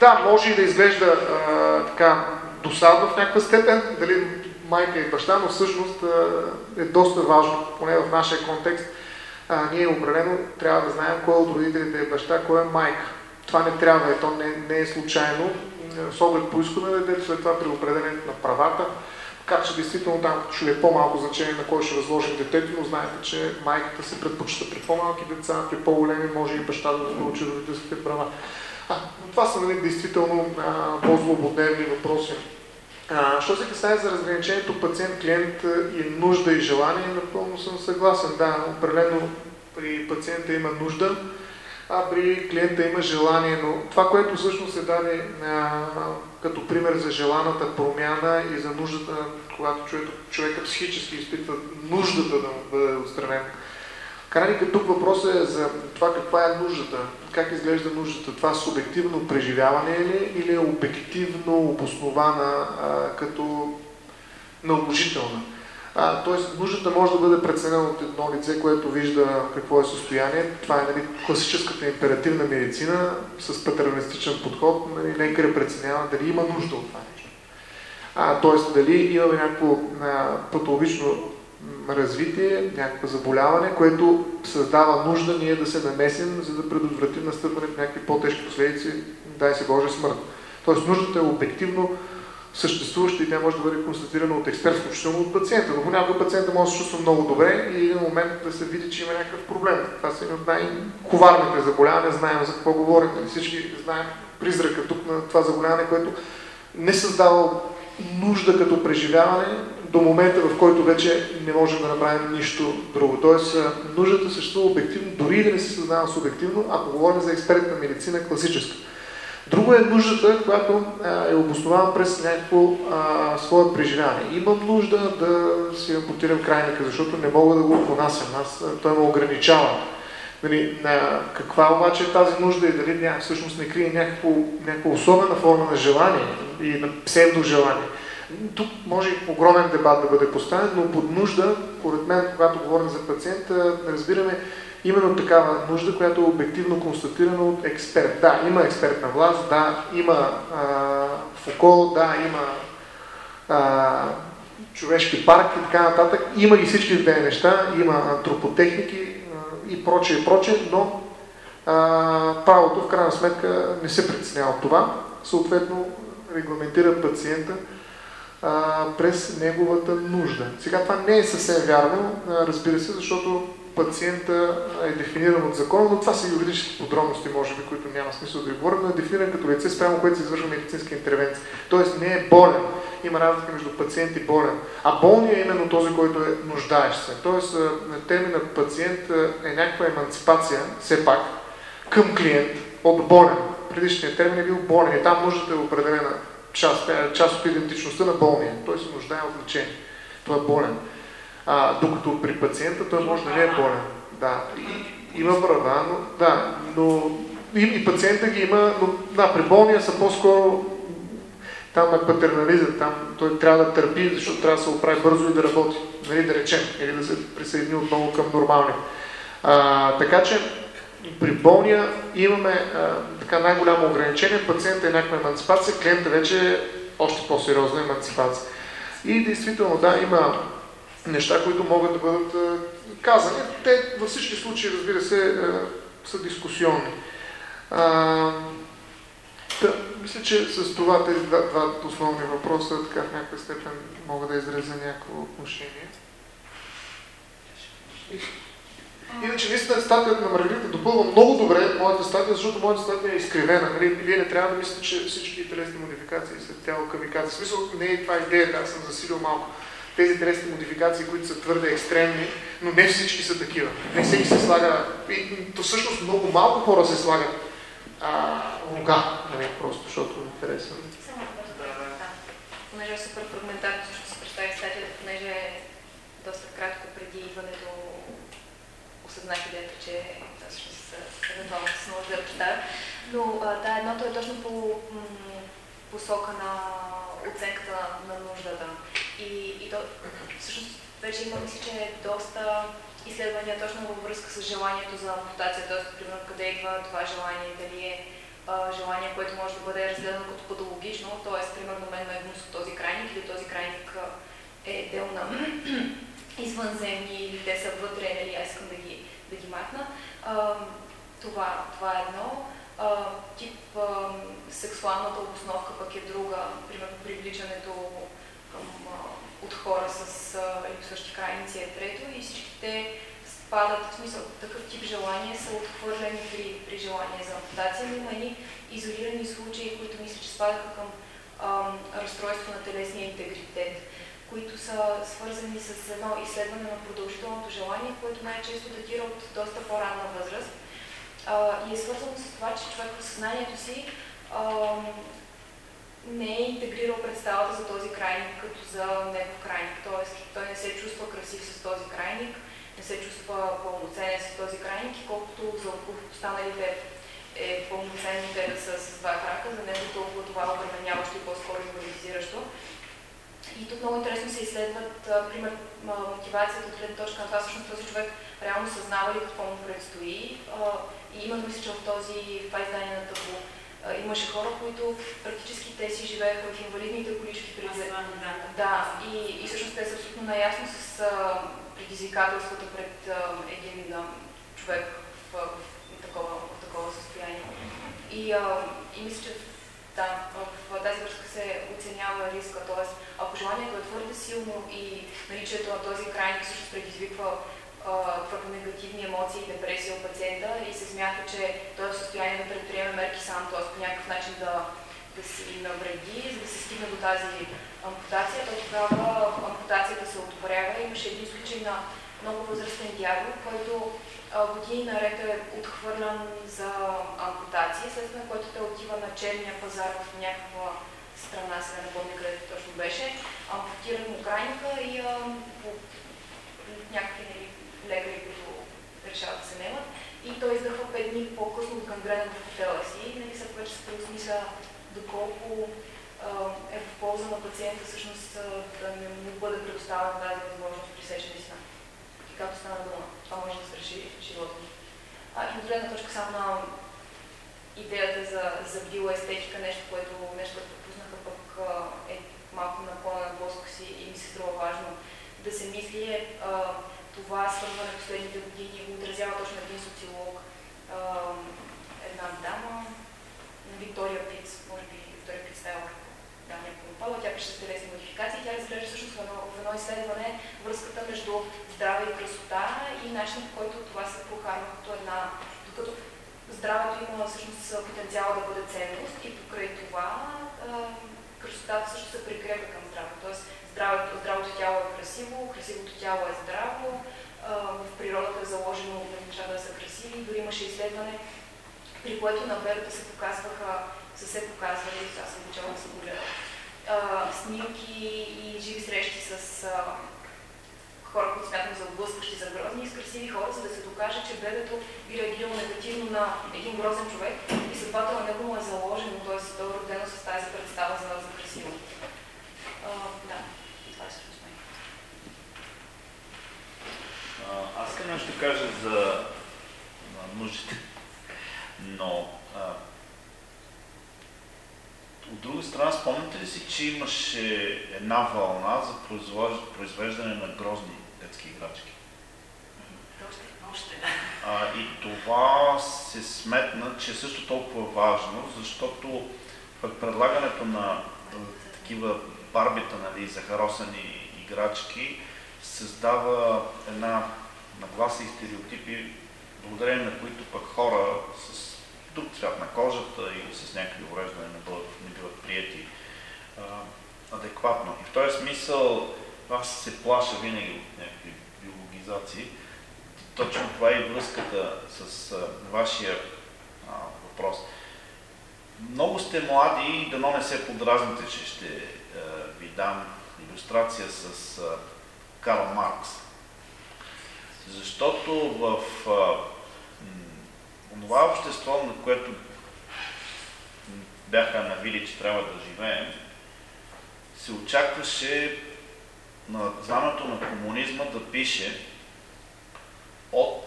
да, може и да изглежда а, така досадно в някаква степен, дали майка и баща, но всъщност а, е доста важно, поне в нашия контекст. А, ние определено трябва да знаем кой от родителите е баща, кой е майка. Това не трябва и то не, не е случайно с оглед поискане на детето, след това при определенето на правата, така че действително там ще е по-малко значение на кой ще възложим детето, но знаете, че майката се предпочита при по-малки деца, при по-големи може и баща да получи родителските права. А, това са нали, действително по-злободневни въпроси. А, що се касае за разграничението пациент-клиент и нужда и желание, напълно съм съгласен. Да, определено при пациента има нужда, а при клиента има желание, но това, което всъщност се даде а, като пример за желаната промяна и за нуждата, когато човек, човека психически изпитва нуждата да бъде отстранен. Крайника тук въпросът е за това каква е нуждата, как изглежда нуждата. Това субективно преживяване ли или е обективно обоснована а, като наложителна. Тоест, нуждата може да бъде преценена от едно лице, което вижда какво е състояние. Това е нали, класическата императивна медицина с патерналистичен подход. Нали, лекаря преценява дали има нужда от това нещо. Тоест, дали имаме някакво а, патологично развитие, някакво заболяване, което създава нужда ние да се намесим, за да предотвратим настъпването на някакви по-тежки последици, дай се Боже, смърт. Тоест нуждата е обективно съществуваща и тя може да бъде констатирана от експерт, включително от пациента. Но понякога пациента може да се чувства много добре и един момент да се види, че има някакъв проблем. Това са едни от най-коварните заболявания, знаем за какво говорим. Нали всички знаем призрака тук на това заболяване, което не създава нужда като преживяване до момента, в който вече не можем да направим нищо друго. Тоест, нуждата съществува обективно, дори да не се създава субективно, ако говорим за експертна медицина класическа. Друго е нуждата, която е обоснована през някакво а, свое преживяване. Имам нужда да си ампутирам крайника, защото не мога да го понасям. Аз, той ме ограничава. Нали, на каква обаче е тази нужда и дали ня, всъщност не крие някаква, някаква особена форма на желание и на псевдожелание. Тук може и огромен дебат да бъде поставен, но под нужда, поред мен, когато говорим за пациента, разбираме именно такава нужда, която е обективно констатирана от експерт. Да, има експертна власт, да, има а, Фуко, да, има а, човешки парк и така нататък. Има ги всички тези неща, има антропотехники и прочее, и прочее, но а, правото в крайна сметка не се притеснява от това. Съответно, регламентира пациента а, през неговата нужда. Сега това не е съвсем вярно, а, разбира се, защото пациента е дефиниран от закона, но това са юридически подробности, може би, които няма смисъл да ви говорим, но е дефиниран като лице, спрямо което се извършва медицинска интервенция. Тоест не е болен. Има разлика между пациент и болен. А болният е именно този, който е нуждаещ се. Тоест терминът пациент е някаква еманципация, все пак, към клиент от болен. Предишният термин е бил болен и там нуждата е определена част, част от идентичността на болния. Той се нуждае от лечение. Той е болен. А, докато при пациента той може да не е болен. Да, има права, но, да, но и, и пациента ги има, но да, при болния са по-скоро там е патернализъм, там той трябва да търпи, защото трябва да се оправи бързо и да работи, нали, да речем, или да се присъедини отново към нормалния. А, така че при болния имаме а, така най-голямо ограничение, пациента е някаква емансипация, клиента вече е още по-сериозна емансипация. И действително, да, има неща, които могат да бъдат казани. Те във всички случаи, разбира се, са дискусионни. Да, мисля, че с това тези два, два основни въпроса така в някаква степен мога да изразя някакво отношение. Иначе наистина статията на Маргарита допълва много добре моята статия, защото моята статия е изкривена. Нали? Вие не трябва да мислите, че всички телесни модификации са тяло камикадзе. В смисъл не е това идеята, аз съм засилил малко тези телесни модификации, които са твърде екстремни, но не всички са такива. Не всеки се слага, и, то всъщност много малко хора се слагат а, рога, нали, просто защото е интересно. Само да, да. Понеже е супер фрагментарно, също си представих статията, понеже е доста кратко преди идването осъзнах идеята, че всъщност евентуално се може да. Но да, едното е точно по посока на оценката на нуждата. И, и то, всъщност вече има, мисля, че доста изследвания точно във връзка с желанието за ампутация, т.е. примерно къде идва това желание, дали е а, желание, което може да бъде разгледано като патологично, т.е. примерно мен ме е гнус този крайник или този крайник е дел на извънземни или те са вътре, нали, аз искам да ги, да ги махна. А, това, това е едно. А, тип а, сексуалната обосновка пък е друга, примерно привличането от хора с липсващи крайници е трето и всичките спадат, в смисъл такъв тип желания са отхвърлени при, при желание за ампутация, но има едни изолирани случаи, които мисля, че спадаха към а, разстройство на телесния интегритет, които са свързани с едно изследване на продължителното желание, което най-често датира от доста по-ранна възраст. А, и е свързано с това, че човек в съзнанието си а, не е интегрирал представата за този крайник като за негов крайник. Тоест, той не се чувства красив с този крайник, не се чувства пълноценен с този крайник и колкото за останалите е пълноценно те с два крака, за него толкова това обременяващо и по-скоро инвалидизиращо. И тук много интересно се изследват, пример, мотивацията от гледна точка на това, всъщност този човек реално съзнава ли какво му предстои. И именно мисля, че в този, в това издание на Табу имаше хора, които практически те си живееха в инвалидните колички преди. Да, да. И, и всъщност те са абсолютно наясно с а, предизвикателствата пред а, един а, човек в, в, в, такова, в такова състояние. И, а, и мисля, че да, в тази връзка се оценява риска, т.е. ако желанието е твърде силно и наличието на този крайник всъщност предизвиква твърде негативни емоции и депресия от пациента и се смята, че той е в състояние да предприеме мерки сам, т.е. по някакъв начин да, да си навреди, за да се стигне до тази ампутация, то тогава ампутацията се одобрява. Имаше един случай на много възрастен дядо, който години наред е отхвърлян за ампутация, след това, който той отива на черния пазар в някаква страна, сега не помня където точно беше, ампутират му крайника и а, по някакви лекари, които решават да се немат. И той издъхва 5 дни по-късно от гангрена в хотела си. И нали, сега вече се преосмисля доколко е в полза на пациента всъщност да не му бъде предоставена тази възможност при сечене си и както стана дума. Това може да страши живота ми. А, и от гледна точка само на идеята за, за биоестетика, нещо, което, нещо, което пропуснаха пък е малко на плана на блосък си и ми се струва важно да се мисли е това свързване в последните години го отразява точно един социолог, една дама, Виктория Пиц, може би Виктория Пиц Тайлър, да, някакво напала, тя пише телесни модификации, тя разглежда всъщност в едно, в едно изследване връзката между здраве и красота и начинът по който това се прокарва като една, докато здравето има всъщност потенциала да бъде ценност и покрай това красотата също се прикрепя към здравето. Тоест здравето, здравото тяло е красиво, красивото тяло е здраво, в природата е заложено неща да са красиви. Дори имаше изследване, при което на бебета се показваха, са се показвали, аз съм обичала да го гледала, снимки и живи срещи с хора, които смятаме за отблъскващи, за грозни и с красиви хора, за да се докаже, че бебето би реагирало негативно на един грозен човек и на него му е заложено, т.е. той е родено с тази представа за, за красиво. А, да, това е всъщност Аз искам нещо да кажа за нуждите, но а, от друга страна, спомняте ли си, че имаше една вълна за произвеждане на грозни детски играчки? А, и това се сметна, че е също толкова важно, защото пък предлагането на такива барбита, нали, захаросани играчки, създава една нагласа и стереотипи, благодарение на които пък хора с друг цвят на кожата или с някакви увреждания не, бъдат, не биват прияти а, адекватно. И в този смисъл аз се плаша винаги от някакви биологизации. Точно това е и връзката с а, вашия а, въпрос. Много сте млади и дано не се подразните, че ще а, ви дам иллюстрация с а, Карл Маркс. Защото в а, това общество, на което бяха навили, че трябва да живеем, се очакваше на знамето на комунизма да пише от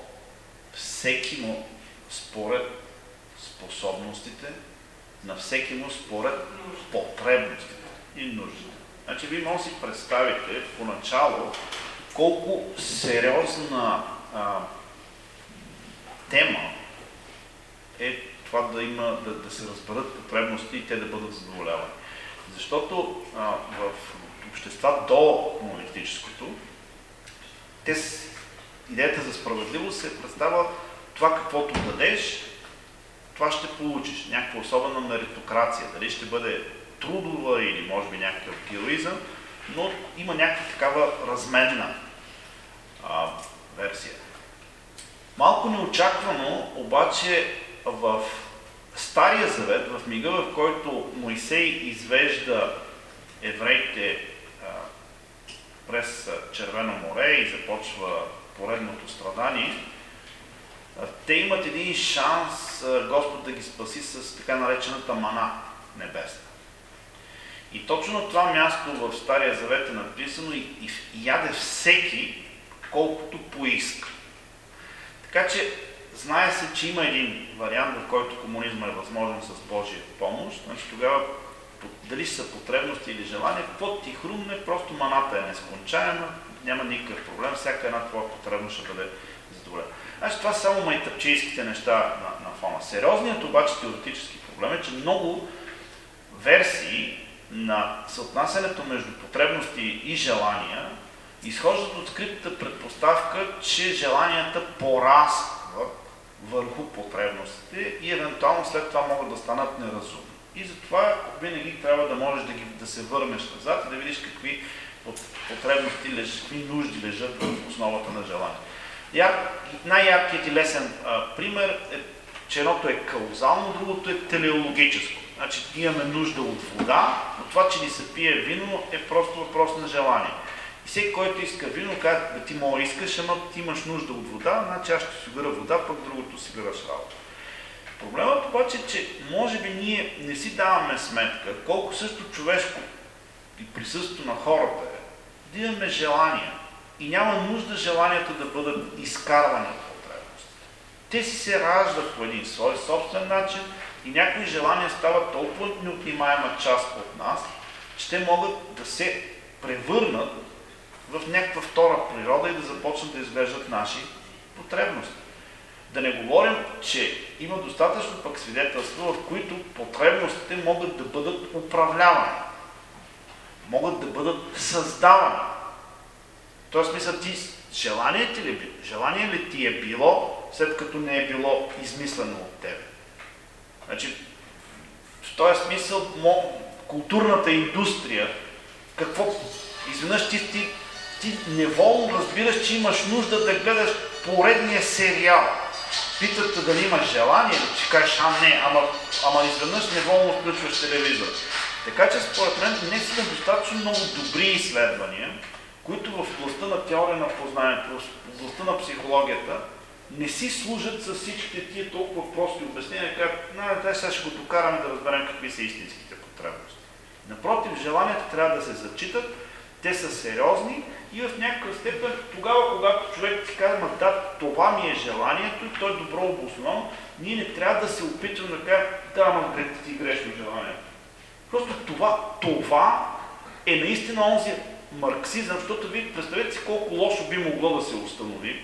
всеки му според способностите, на всеки му според потребностите и нуждите. Значи вие може да си представите поначало колко сериозна а, тема е това да има, да, да се разберат потребности и те да бъдат задоволявани. Защото а, в общества до монолитическото, идеята за справедливост се представя това каквото дадеш, това ще получиш. Някаква особена меритокрация. Дали ще бъде трудова или може би някакъв героизъм, но има някаква такава разменна а, версия. Малко неочаквано, обаче в Стария завет, в мига, в който Моисей извежда евреите а, през Червено море и започва поредното страдание, те имат един шанс Господ да ги спаси с така наречената мана небесна. И точно това място в Стария завет е написано и, и, яде всеки колкото поиска. Така че знае се, че има един вариант, в който комунизма е възможен с Божия помощ. Значи тогава дали са потребности или желания, какво ти хрумне, просто маната е нескончаема, няма никакъв проблем, всяка една твоя потребност ще бъде задоволена. Значи това са само майтъпчийските неща на, на фона. Сериозният обаче теоретически проблем е, че много версии на съотнасянето между потребности и желания изхождат от скриптата предпоставка, че желанията порастват върху потребностите и евентуално след това могат да станат неразумни. И затова винаги трябва да можеш да, ги, да се върнеш назад и да видиш какви потребности, какви нужди лежат в основата на желание. Най-яркият и лесен а, пример е, че едното е каузално, другото е телеологическо. Значи имаме нужда от вода, но това, че ни се пие вино е просто въпрос на желание. И всеки, който иска вино, казва, да ти мога искаш, ама ти имаш нужда от вода, значи аз ще си гъра вода, пък другото си гъраш работа. Проблемът обаче е, че може би ние не си даваме сметка колко също човешко и присъствието на хората е да имаме желания. И няма нужда желанията да бъдат изкарвани. Те си се раждат по един свой собствен начин и някои желания стават толкова неотнимаема част от нас, че те могат да се превърнат в някаква втора природа и да започнат да изглеждат наши потребности. Да не говорим, че има достатъчно пък свидетелства, в които потребностите могат да бъдат управлявани, могат да бъдат създавани. Този смисъл ти желание, ли, желание ли ти е било, след като не е било измислено от тебе? Значи, в този смисъл културната индустрия, какво? Изведнъж ти, ти, ти неволно разбираш, че имаш нужда да гледаш поредния сериал питат те дали имаш желание, си кажеш, а не, ама, ама изведнъж неволно включваш телевизор. Така че според мен не са достатъчно много добри изследвания, които в областта на теория на познанието, в областта на психологията, не си служат с всичките тия толкова прости обяснения, как, дай сега ще го докараме да разберем какви са истинските потребности. Напротив, желанията трябва да се зачитат, те са сериозни и в някаква степен тогава, когато човек си казва, да, това ми е желанието и то е добро обосновано, ние не трябва да се опитваме да кажем, да, ама ти грешно желание. Просто това, това е наистина онзи марксизъм, защото ви представете си колко лошо би могло да се установи,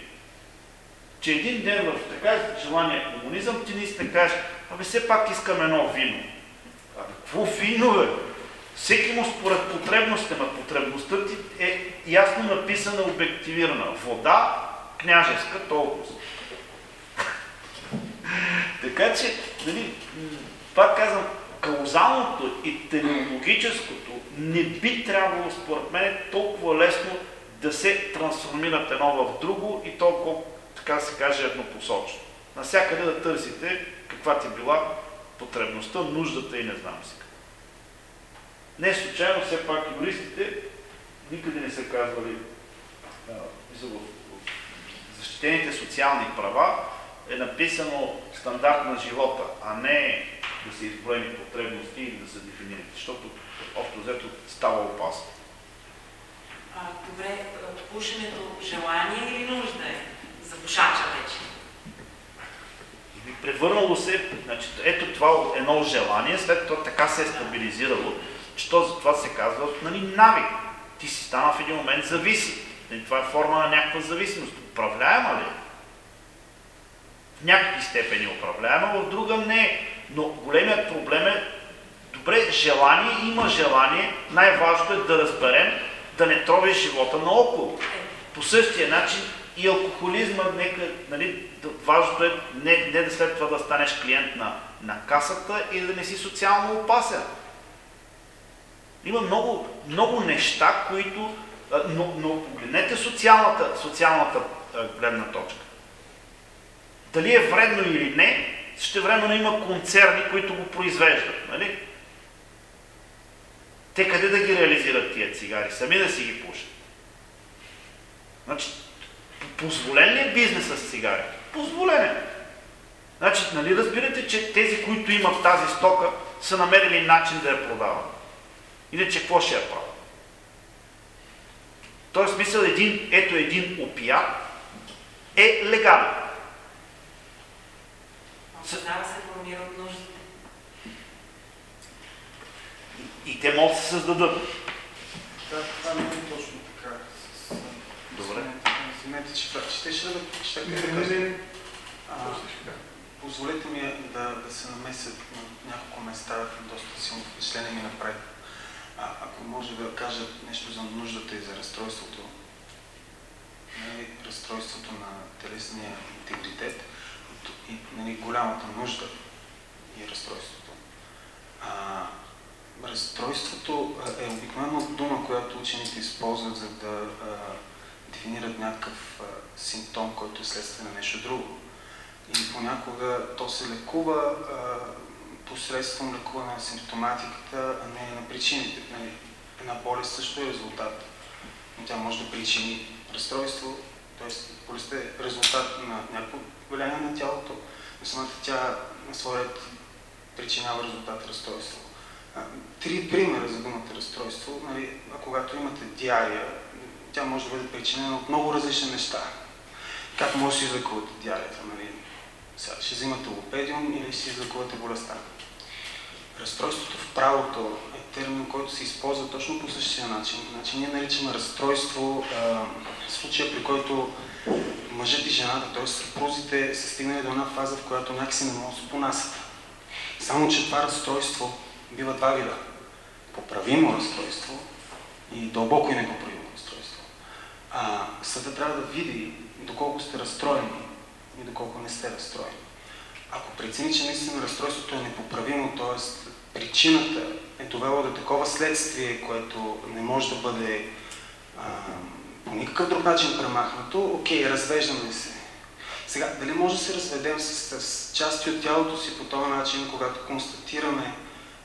че един ден в така желание комунизъм ти наистина кажеш, абе все пак искам едно вино. Абе, какво вино бе? Всеки му според потребностите, но потребността ти е ясно написана, обективирана. Вода, княжеска, толкова. така че, нали, пак казвам, каузалното и телеологическото не би трябвало, според мен, толкова лесно да се трансформират едно в друго и толкова, така се каже, еднопосочно. Насякъде да търсите каква ти била потребността, нуждата и не знам си. Не случайно все пак юристите никъде не са казвали за защитените социални права е написано стандарт на живота, а не да са изброени потребности и да са дефинирани, защото общо взето става опасно. А, добре, пушенето желание или нужда е за пушача вече? Превърнало се, значи, ето това едно желание, след това така се е стабилизирало, за това се казва нали, навик? Ти си стана в един момент зависим. Нали, това е форма на някаква зависимост. Управляема ли? Е? В някакви степени управляема, в друга не е. Но големият проблем е, добре, желание, има желание, най-важното е да разберем, да не тровиш живота наоколо. По същия начин и алкохолизма, нека, нали, важното е не, не да след това да станеш клиент на, на касата и да не си социално опасен. Има много, много неща, които... Но, но погледнете социалната, социалната гледна точка. Дали е вредно или не, ще времено има концерни, които го произвеждат. Нали? Те къде да ги реализират тия цигари? Сами да си ги пушат. Значи, позволен ли е бизнеса с цигари? Позволен е. Значи, нали разбирате, че тези, които имат тази стока, са намерили начин да я продават. Иначе какво ще я правя? В този смисъл един, ето един опият е легален. Създава се формира от нуждите. И, и те могат да се създадат. Да, това не е точно така. Добре. Извинете, че ще да четете. Не, не, не. позволете ми да, да се намесят на няколко места, доста силно впечатление ми направи. А, ако може да кажа нещо за нуждата и за разстройството, нали, разстройството на телесния интегритет нали, голямата нужда и разстройството. А, разстройството е обикновено дума, която учените използват, за да а, дефинират някакъв а, симптом, който е следствие на нещо друго. И понякога то се лекува а, посредством лекуване на симптоматиката, а не на причините. Нали, една болест също е резултат, но тя може да причини разстройство, т.е. болестта е резултат на някакво влияние на тялото, но самата тя на своя ред причинява резултат разстройство. Три примера за думата разстройство. Нали, а когато имате диария, тя може да бъде причинена от много различни неща. Как може да си излекувате диарията? Нали? Сега ще взимате лопедиум или ще излекувате болестта. Разстройството в правото е термин, който се използва точно по същия начин. Значи ние наричаме разстройство а, случая, при който мъжът и жената, т.е. съпрузите, са стигнали до една фаза, в която някакси не могат да се понасят. Само, че това разстройство бива два вида. Поправимо разстройство и дълбоко и непоправимо разстройство. А, съда трябва да види доколко сте разстроени и доколко не сте разстроени. Ако прецени, че наистина разстройството е непоправимо, т.е. причината е довела до такова следствие, което не може да бъде а, по никакъв друг начин премахнато, окей, развеждаме се. Сега, дали може да се разведем с, с части от тялото си по този начин, когато констатираме,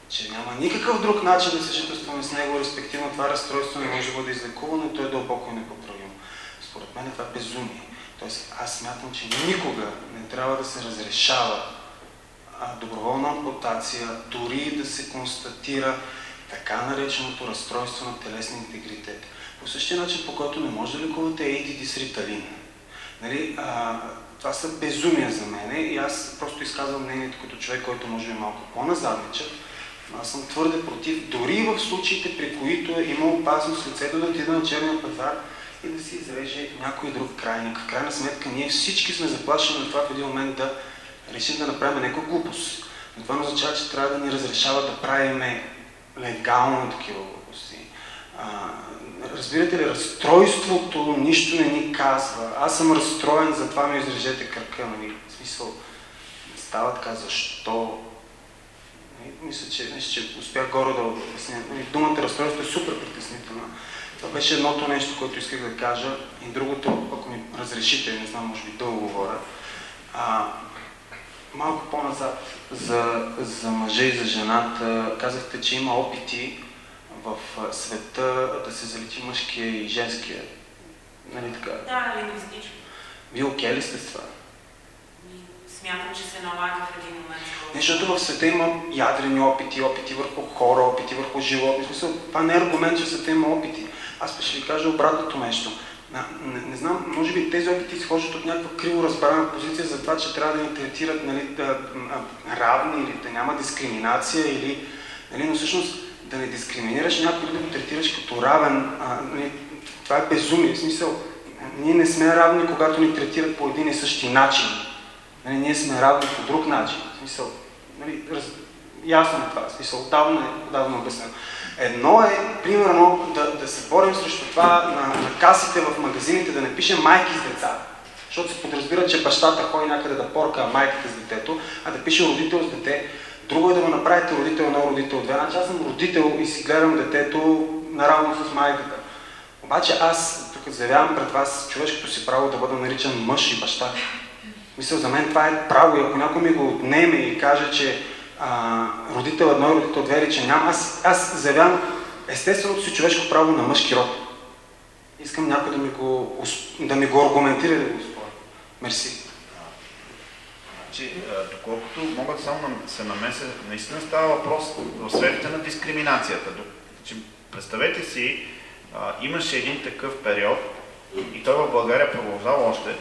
че няма никакъв друг начин да съжителстваме с него, респективно това разстройство не може да бъде излекувано и то е дълбоко и непоправимо. Според мен е това безумие. Тоест, аз смятам, че никога не трябва да се разрешава доброволна ампутация, дори да се констатира така нареченото разстройство на телесния интегритет. Същия начин, по който не може да лекувате ADD с риталин. Нали, а, това са безумия за мене и аз просто изказвам мнението като човек, който може би е малко по-назадничен. Аз съм твърде против, дори в случаите, при които е има опасност лицето да отиде на черния пазар и да си изреже някой друг крайник. В крайна сметка ние всички сме заплашени на това в един момент да решим да направим някаква глупост. Но това не означава, че трябва да ни разрешава да правиме легално такива разбирате ли, разстройството нищо не ни казва. Аз съм разстроен, затова ми изрежете кръка. Нали? В смисъл, не става така, защо? Мисля, че, мисля, че успях горе да обясня. Нали? Думата разстройство е супер притеснителна. Това беше едното нещо, което исках да кажа. И другото, ако ми разрешите, не знам, може би дълго говоря, а, малко по-назад за, за мъжа и за жената. Казахте, че има опити в света да се заличи мъжкия и женския. Нали така? Да, лингвистично. Вие окей ли сте с това? Смятам, че се налага в един момент. Защото в света има ядрени опити, опити върху хора, опити върху животни. смисъл, това не е аргумент, че в света има опити. Аз ще ви кажа обратното нещо. Не, не знам, може би тези опити изхождат от някаква криво разбрана позиция за това, че трябва да ни третират нали, да, равни или да няма дискриминация или, нали, но всъщност да не дискриминираш някой да го третираш като равен, а, нали, това е безумие. В смисъл, ние не сме равни, когато ни третират по един и същи начин. Нали, ние сме равни по друг начин. В смисъл, нали, раз... ясно е това. В смисъл, отдавна е, отдавна е обяснено. Едно е, примерно, да, да се борим срещу това на, на касите в магазините, да не пишем майки с деца. Защото се подразбира, че бащата ходи някъде да порка майката с детето, а да пише родител с дете. Друго е да го направите родител едно, родител две. Значи аз съм родител и си гледам детето наравно с майката. Обаче аз тук заявявам пред вас човешкото си право да бъда наричан мъж и баща. Мисля, за мен това е право и ако някой ми го отнеме и каже, че а, родител едно родител две рече няма, аз, аз заявявам естественото си човешко право на мъжки род. Искам някой да ми го, да ми го аргументира да го спори. Мерси. Значи, доколкото могат само да се намеся, наистина става въпрос в сферите на дискриминацията. Представете си, а, имаше един такъв период и той в България продължава още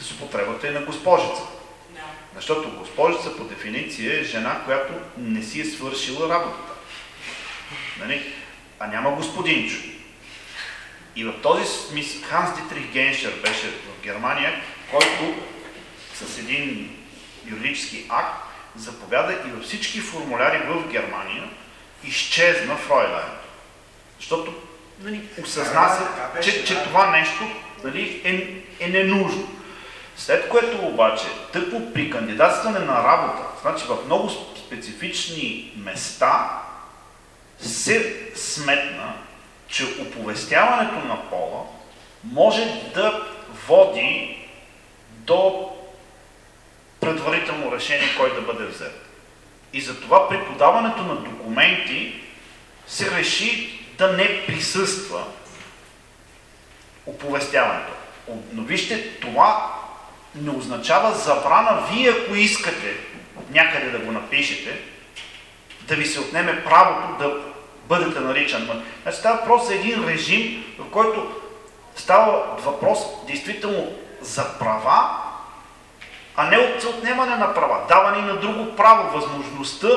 с употребата и на госпожица. Да. Защото госпожица по дефиниция е жена, която не си е свършила работата. Нали? А няма господинчо. И в този смисъл Ханс Дитрих Геншер беше в Германия, който с един юридически акт заповяда и във всички формуляри в Германия изчезна Фройлайн. Защото нали, осъзна се, че, че това нещо нали, е, е ненужно. След което обаче, тъпо при кандидатстване на работа, значи в много специфични места се сметна, че оповестяването на пола може да води до предварително решение кой да бъде взет. И затова при подаването на документи се реши да не присъства оповестяването. Но вижте, това не означава забрана вие, ако искате някъде да го напишете, да ви се отнеме правото да бъдете наричан. Значи става въпрос за един режим, в който става въпрос действително за права, а не от отнемане на права, даване и на друго право, възможността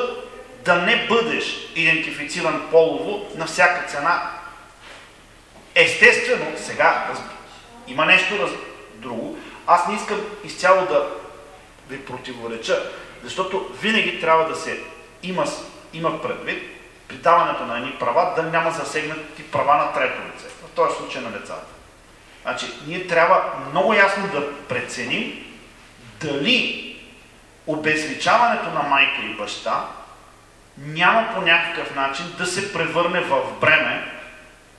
да не бъдеш идентифициран полово на всяка цена. Естествено, сега има нещо раз... друго. Аз не искам изцяло да ви противореча, защото винаги трябва да се има, има предвид при даването на едни права да няма засегнати права на трето лице. В този случай на децата. Значи, ние трябва много ясно да преценим дали обезличаването на майка и баща няма по някакъв начин да се превърне в бреме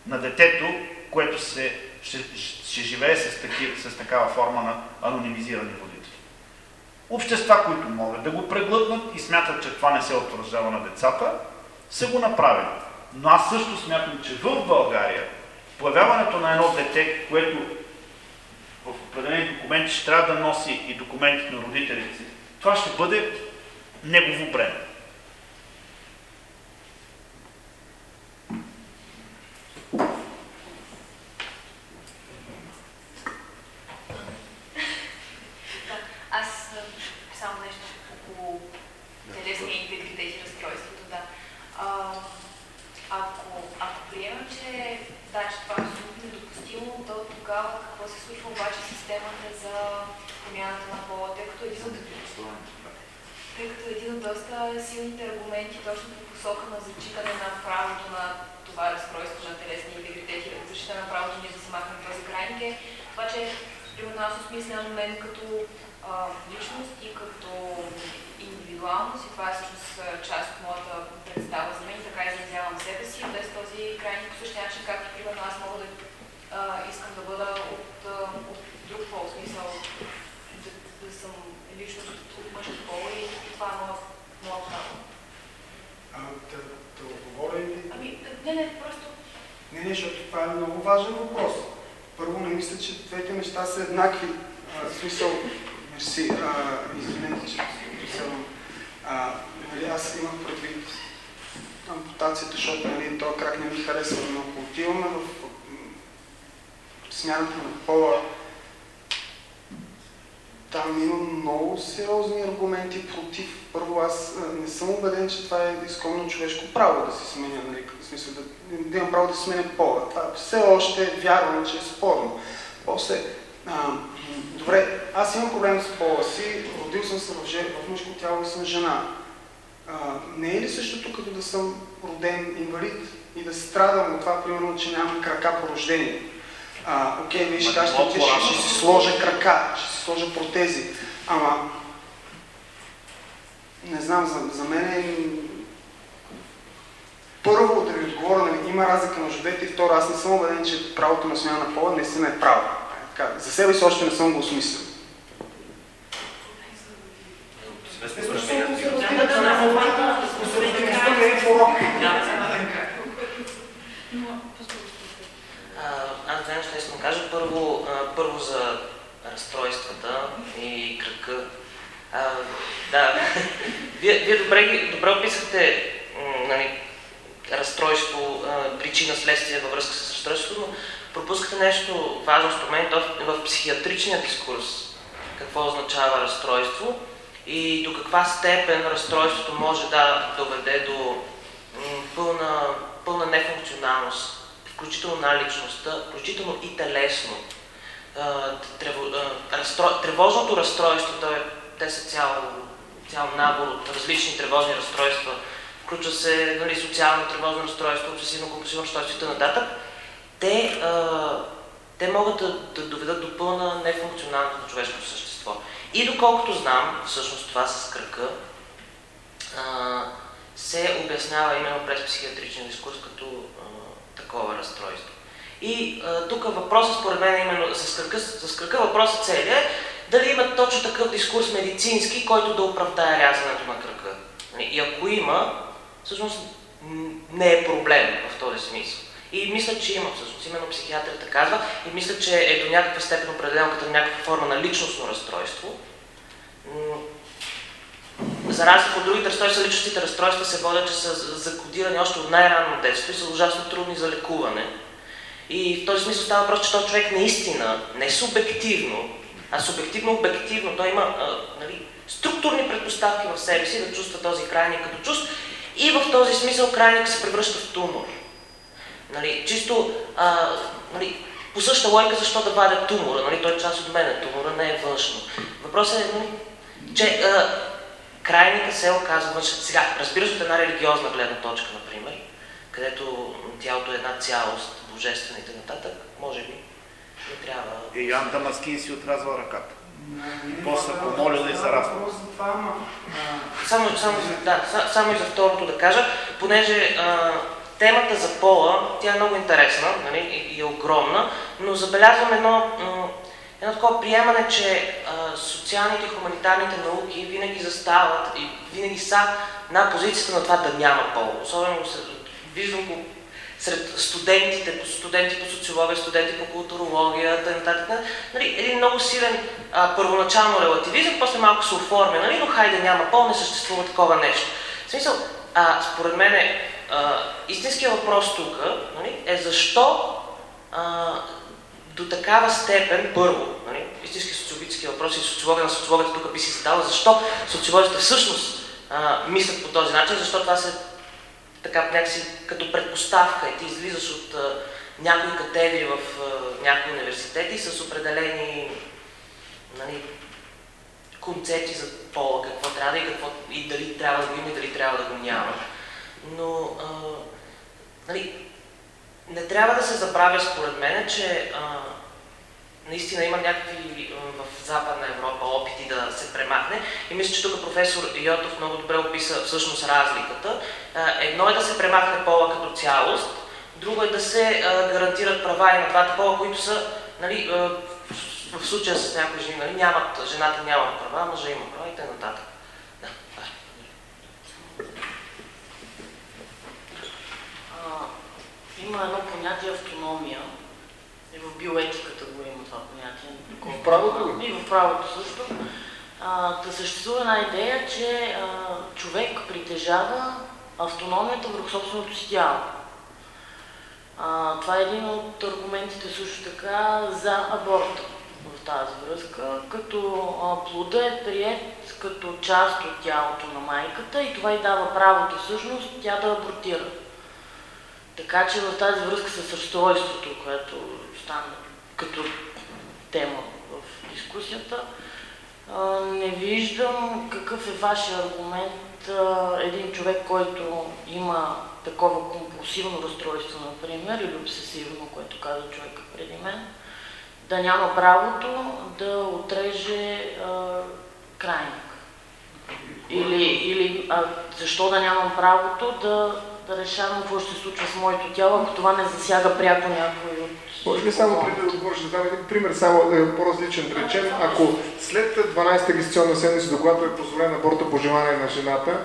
на детето, което се, ще, ще живее с, таки, с такава форма на анонимизирани родители. Общества, които могат да го преглътнат и смятат, че това не се отражава на децата, са го направили. Но аз също смятам, че в България появяването на едно дете, което в определени документи ще трябва да носи и документите на родителите си, това ще бъде негово бреме. Аз само нещо около телесния интегритет и разстройството, да. А, ако, ако приемам, че да, че това е абсолютно недопустимо, то тогава какво се случва обаче с системата за промяната на пола, тъй като един от тъй като един от доста силните аргументи точно по посока на зачитане на правото на това разстройство на телесния интегритет и защита на правото ние да се махнем този крайник е това, че примерно аз осмислям мен като а, личност и като индивидуалност и това е всъщност част от моята представа за мен, така изразявам себе си, без този крайник по същия начин, както примерно аз мога да а, искам да бъда от, от друг пол, смисъл да, да съм личност от мъжки пол и това е моят моя право. А, да, да отговоря ли? Ами, не, не, просто... Не, не, защото това е много важен въпрос. Първо, не мисля, че двете неща са еднакви. А, смисъл, мерси, а, извинете, че присъдвам. Нали, аз имах предвид ампутацията, защото нали, този крак не ми харесва, но ако отиваме в смяната на пола, там има много сериозни аргументи против. Първо, аз не съм убеден, че това е изконно човешко право да се сменя, нали, в смисъл да, да имам право да сменя пола. Това все още вярвам, че е спорно. После, а, добре, аз имам проблем с пола си, родил съм се в, в мъжко тяло и съм жена. А, не е ли същото като да съм роден инвалид и да страдам от това, примерно, че нямам крака по рождение? А, окей, вие ще кажете, че ще, ще си сложа крака, ще си сложа протези. Ама, не знам, за, за мен е... Първо да ви отговоря, нали, има разлика между двете и второ, аз не съм убеден, че правото на смяна на пола наистина е право. Така, за себе си още не съм го осмислил. Аз две неща искам да кажа. Първо, първо за разстройствата и кръка. А, да, вие, вие добре, добре описахте нали, разстройство, причина, следствие във връзка с разстройството, но пропускате нещо важно според мен, то в психиатричния дискурс. Какво означава разстройство и до каква степен разстройството може да доведе до пълна, пълна нефункционалност, включително на личността, включително и телесно. Тревожното разстройство, е те са цял, цял набор от различни тревожни разстройства. Включва се нали, социално тревожно разстройство, обсесивно компулсивно разстройство и т.нататък. Те, те могат да, да доведат до пълна нефункционалност на човешкото същество. И доколкото знам, всъщност това с кръка, се обяснява именно през психиатричен дискурс като такова разстройство. И а, тук въпросът според мен именно с кръка, с кръка въпросът целият е дали има точно такъв дискурс медицински, който да оправдае рязането на кръка. И ако има, всъщност не е проблем в този смисъл. И мисля, че има всъщност. Именно психиатрията казва и мисля, че е до някаква степен определено като някаква форма на личностно разстройство. За разлика от другите разстройства, личностните разстройства се водят, че са закодирани още от най-ранно детство и са ужасно трудни за лекуване. И в този смисъл става въпрос, че този човек наистина, не субективно, а субективно-обективно, той има а, нали, структурни предпоставки в себе си да чувства този крайник като чувств и в този смисъл крайник се превръща в тумор. Нали, чисто а, нали, по същата логика, защо да вадя тумора? Нали, той е част от мен, тумора не е външно. Въпросът е, нали, че а, крайника се оказва външен. Сега, разбира се, от една религиозна гледна точка, например, където тялото е една цялост, божествена и т.н. може би не трябва... И Ян Дамаскин си отрязва ръката. После помолил и за разпор. Само, само, да, само и за второто да кажа, понеже а, темата за пола, тя е много интересна нали, и е огромна, но забелязвам едно, едно такова приемане, че а, социалните и хуманитарните науки винаги застават и винаги са на позицията на това да няма пол. Особено виждам го сред студентите, студенти по социология, студенти по културология, т.н. Нали, един много силен а, първоначално релативизъм, после малко се оформя, нали, но хайде няма пол, не съществува такова нещо. В смисъл, а, според мен истинският въпрос тук нали, е защо а, до такава степен, първо, нали, истински социологически въпрос и социология на социологията тук би си задала, защо социологията всъщност а, мислят по този начин, защо това се така някакси като предпоставка и ти излизаш от а, някои катедри в а, някои университети с определени нали, концепции за пола, какво трябва да и, какво, и дали трябва да го има и дали трябва да го няма. Но а, нали, не трябва да се забравя според мен, че а, наистина има някакви в Западна Европа опити да се премахне. И мисля, че тук професор Йотов много добре описа всъщност разликата. Едно е да се премахне пола като цялост, друго е да се гарантират права и на двата пола, които са нали, в случая с някои жени, нали, нямат, жената няма права, мъжа има права и т.н. Да, има едно понятие автономия, и в биоетиката го има това понятие. В правото И в правото също. А, да съществува една идея, че а, човек притежава автономията върху собственото си тяло. А, това е един от аргументите също така за аборта в тази връзка, като а, плода е прият като част от тялото на майката и това й дава правото всъщност тя да абортира. Така че в тази връзка с разстройството, което стана като тема в дискусията, не виждам какъв е вашия аргумент един човек, който има такова компулсивно разстройство, например, или обсесивно, което каза човека преди мен, да няма правото да отреже крайник. Или, или а, защо да нямам правото да да решавам какво ще се случва с моето тяло, ако това не засяга пряко някой от... Може ли само може да дам един пример, само е по-различен да речем, ако след 12-та гестационна седмица, до която е позволена аборта по желание на жената,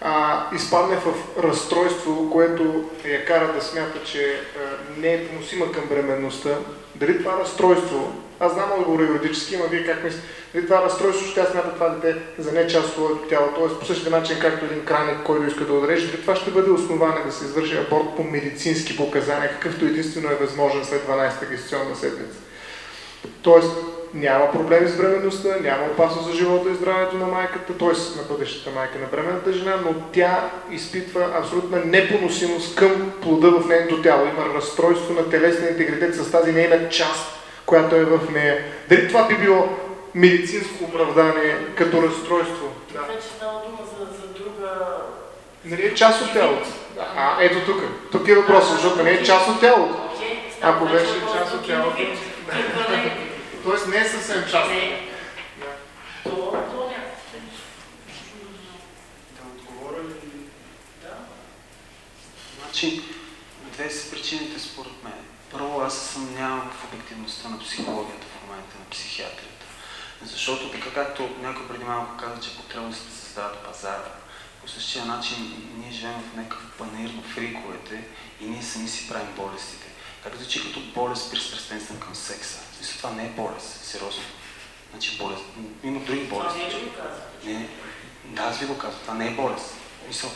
а, изпадне в разстройство, което я кара да смята, че а, не е поносима към бременността, дали това разстройство, аз знам отговор юридически, ама вие как мислите, това разстройство ще смята това дете за не част от своето тяло, т.е. по същия начин, както един крайник, който иска да отреже, това ще бъде основание да се извърши аборт по медицински показания, какъвто единствено е възможен след 12-та гестационна седмица. Тоест, няма проблеми с бременността, няма опасност за живота и здравето на майката, т.е. на бъдещата майка на бременната жена, но тя изпитва абсолютна непоносимост към плода в нейното тяло. Има разстройство на телесния интегритет с тази нейна част, която е в нея. Дали това би било медицинско оправдание като разстройство. Да. Вече става дума за, за друга... Нали е част от тялото. А, ето тук. Тук е въпросът, защото не е част от тялото. Ако беше част от тялото. Тоест не е съвсем част. Да отговоря ли? Да. Значи, две са причините според мен. Първо, аз се съмнявам в обективността на психологията в момента, на психиатрията. Защото така както някой преди малко каза, че потребностите създават пазара, по същия начин ние живеем в някакъв панир на фриковете и ние сами си правим болестите. Как звучи като болест пристрастен съм към секса? Смисъл, това не е болест, сериозно. Значи болест. Има други болести. Това не е го каза. Не, да, аз ви го казвам, това не е болест. Мисъл,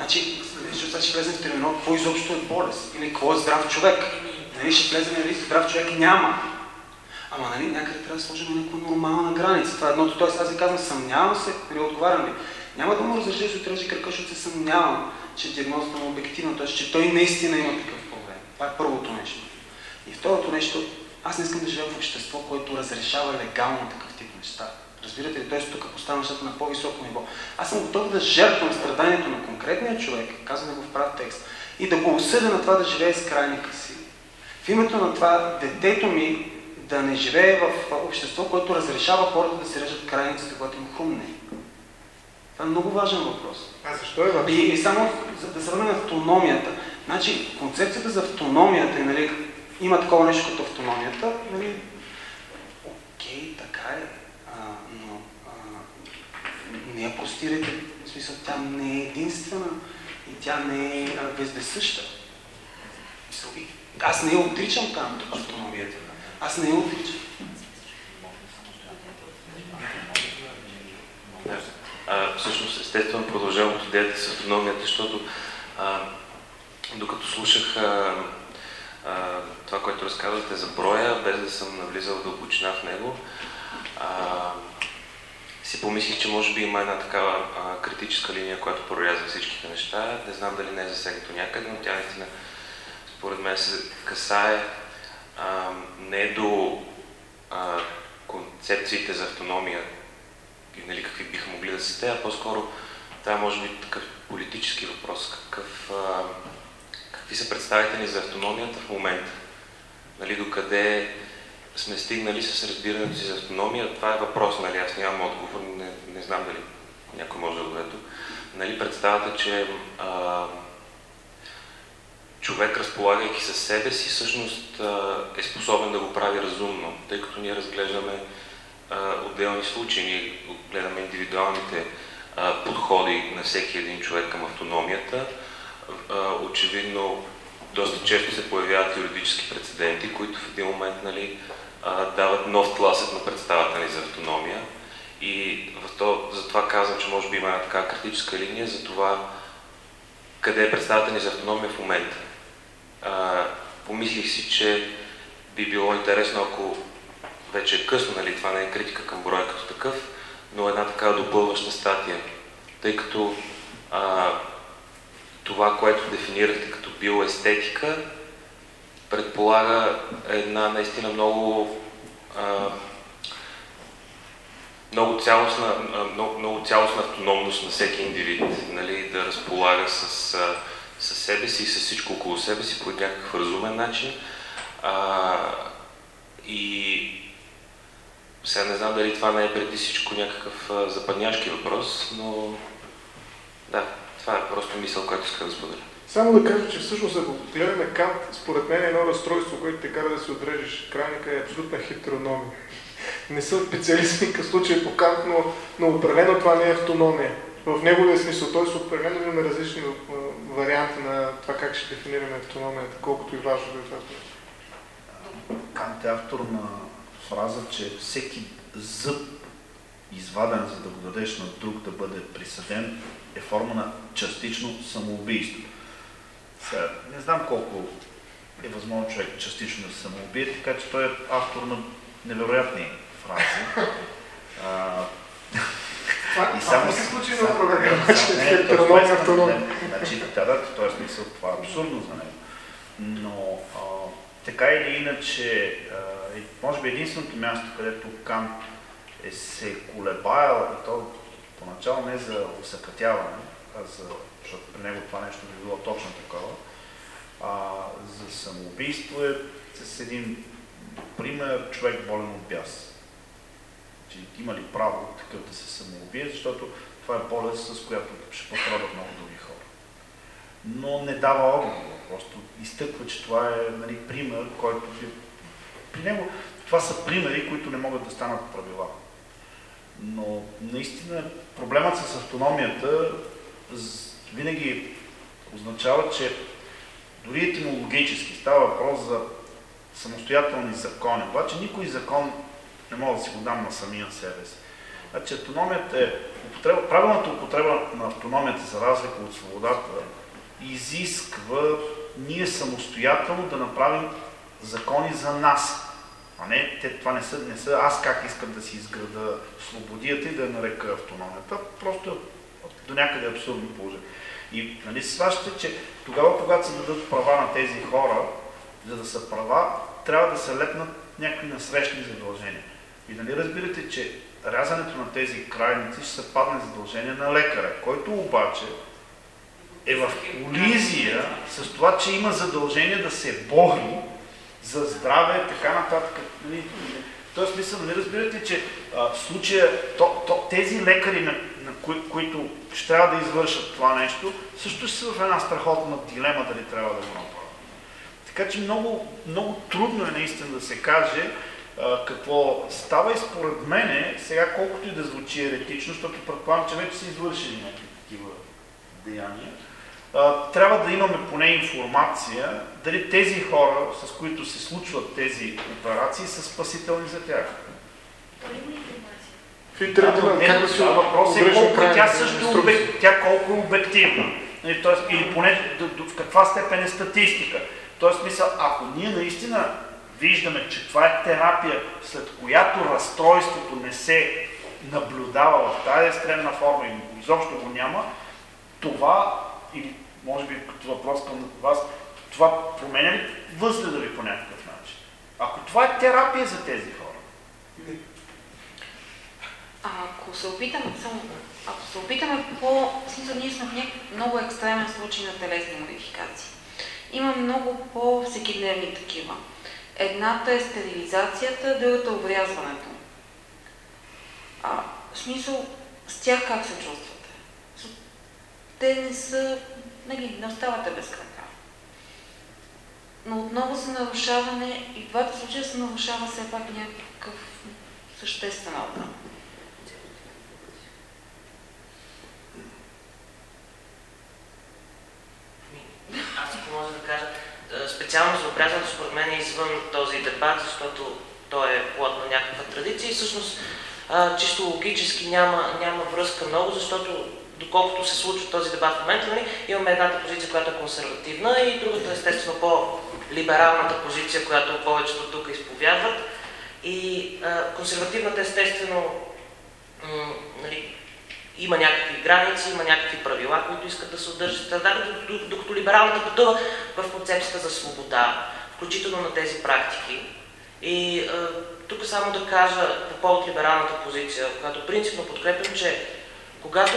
значи, защото ще влезем в терминал, какво изобщо е болест? Или какво е здрав човек? Нали, ще влезем нали, здрав човек няма. Ама нали, някъде трябва да сложим някаква нормална граница. Това е едното. Тоест аз ви казвам, съмнявам се, нали, отговарям ви. Няма да му разреши да се отрежи кръка, защото се съмнявам, че диагнозата му е обективна, т.е. че той наистина има такъв проблем. Това е първото нещо. И второто нещо, аз не искам да живея в общество, което разрешава легално такъв тип неща. Разбирате ли? Т.е. тук поставям нещата на по-високо ниво. Аз съм готов да жертвам страданието на конкретния човек, казваме го в прав текст, и да го осъдя на това да живее с крайника си. В името на това детето ми да не живее в общество, което разрешава хората да се режат крайниците, когато им хрумне. Това е много важен въпрос. А защо е важен? И, и само за да се върнем на автономията. Значи, концепцията за автономията, нали, има такова нещо като автономията, нали, окей, така е, не я простирайте, в смисъл, тя не е единствена и тя не е вездесъща. Аз не я отричам там автономията. Аз не я отричам. А, всъщност, естествено, продължавам от идеята с автономията, защото а, докато слушах а, а, това, което разказвате за броя, без да съм навлизал в дълбочина в него, а, си помислих, че може би има една такава а, критическа линия, която прорязва всичките неща. Не знам дали не е засегнато някъде, но тя наистина, според мен, се касае а, не до а, концепциите за автономия и нали, какви биха могли да са те, а по-скоро това е може би такъв политически въпрос. Какъв, а, какви са представите ни за автономията в момента? Нали, докъде сме стигнали с разбирането си за автономия? Това е въпрос, нали? аз нямам отговор, не, не знам дали някой може да го ето. Нали, представата, че а, човек, разполагайки със себе си, всъщност е способен да го прави разумно, тъй като ние разглеждаме отделни случаи, ние гледаме индивидуалните подходи на всеки един човек към автономията. Очевидно, доста често се появяват юридически прецеденти, които в един момент нали, дават нов тласък на представата ни за автономия. И в то, затова казвам, че може би има една така критическа линия за това къде е представата ни за автономия в момента а, помислих си, че би било интересно, ако вече е късно, нали, това не е критика към броя като такъв, но една така допълваща статия, тъй като а, това, което дефинирахте като биоестетика, предполага една наистина много а, много цялостна, много, много цялостна автономност на всеки индивид, нали, да разполага с със себе си и с всичко около себе си по някакъв разумен начин. А, и сега не знам дали това не е преди всичко някакъв западняшки въпрос, но да, това е просто мисъл, който иска да споделя. Само да кажа, че всъщност ако гледаме Кант, според мен едно разстройство, което те кара да си отрежеш крайника е абсолютна хетерономия. Не съм специалист в никакъв случай по Кант, но, но определено това не е автономия. В неговия смисъл, т.е. определено имаме различни варианти на това как ще дефинираме автономията, колкото и важно е това. Кант е автор на фраза, че всеки зъб, изваден за да го дадеш на друг да бъде присъден, е форма на частично самоубийство. Сега, не знам колко е възможно човек частично да се самоубие, така че той е автор на невероятни фрази. А, и само се случи на програма. Значи, да, да, в този смисъл това е абсурдно за него. Но а, така или иначе, а, може би единственото място, където Кант е се колебаял, и то поначало не за усъкътяване, а за, защото при него това нещо би било точно такова, а, за самоубийство е с един пример човек болен от бяс. Че има ли право такъв да се самоубие, защото това е болест, с която ще пострадат много други хора. Но не дава отговор, просто изтъква, че това е нали, пример, който би... При него това са примери, които не могат да станат правила. Но наистина проблемът с автономията винаги означава, че дори етимологически става въпрос за самостоятелни закони. Обаче никой закон не мога да си го дам на самия себе си. Значи автономията е употреба, правилната употреба на автономията за разлика от свободата изисква ние самостоятелно да направим закони за нас. А не, те, това не са, не са аз как искам да си изграда свободията и да я нарека автономията. Просто до някъде абсурдно положение. И нали се сващате, че тогава, когато се дадат права на тези хора, за да са права, трябва да се лепнат някакви насрещни задължения. И нали разбирате, че рязането на тези крайници ще се падне задължение на лекаря, който обаче е в колизия с това, че има задължение да се бори за здраве, така нататък. Нали, Тоест, мисля, нали разбирате, че а, в случая то, то, тези лекари, на кои, които ще трябва да извършат това нещо, също са в една страхотна дилема дали трябва да го направят. Така че много, много трудно е наистина да се каже а, какво става и според мен, сега колкото и да звучи еретично, защото предполагам, че вече са извършили някакви такива деяния, а, трябва да имаме поне информация дали тези хора, с които се случват тези операции, са спасителни за тях. В интернет да, как да си въпрос е колко тя също обек, тя колко е обективна. Нали, тоест, или поне в каква степен е статистика. Тоест, мисля, ако ние наистина виждаме, че това е терапия, след която разстройството не се наблюдава в тази екстремна форма и изобщо го няма, това, или може би като въпрос към вас, това променя ли възгледа ви по някакъв начин? Ако това е терапия за тези. Ако се опитаме, само, ако се опитаме по... Смисъл, ние сме в някакъв много екстремен случай на телесни модификации. Има много по-всекидневни такива. Едната е стерилизацията, другата е обрязването. А, в смисъл, с тях как се чувствате? Те не са, нали, не оставате без крака. Но отново за нарушаване, и в двата случая се нарушава все пак някакъв съществен орган. Аз ако може да кажа, специално за според мен е извън този дебат, защото той е плод на някаква традиция и всъщност чисто логически няма, няма връзка много, защото доколкото се случва този дебат в момента, нали, имаме едната позиция, която е консервативна и другата естествено по-либералната позиция, която повечето тук изповядват. И а, консервативната естествено нали, има някакви граници, има някакви правила, които искат да се удържат. Докато либералната пътува в концепцията за свобода, включително на тези практики. И а, тук само да кажа по повод либералната позиция, която принципно подкрепям, че когато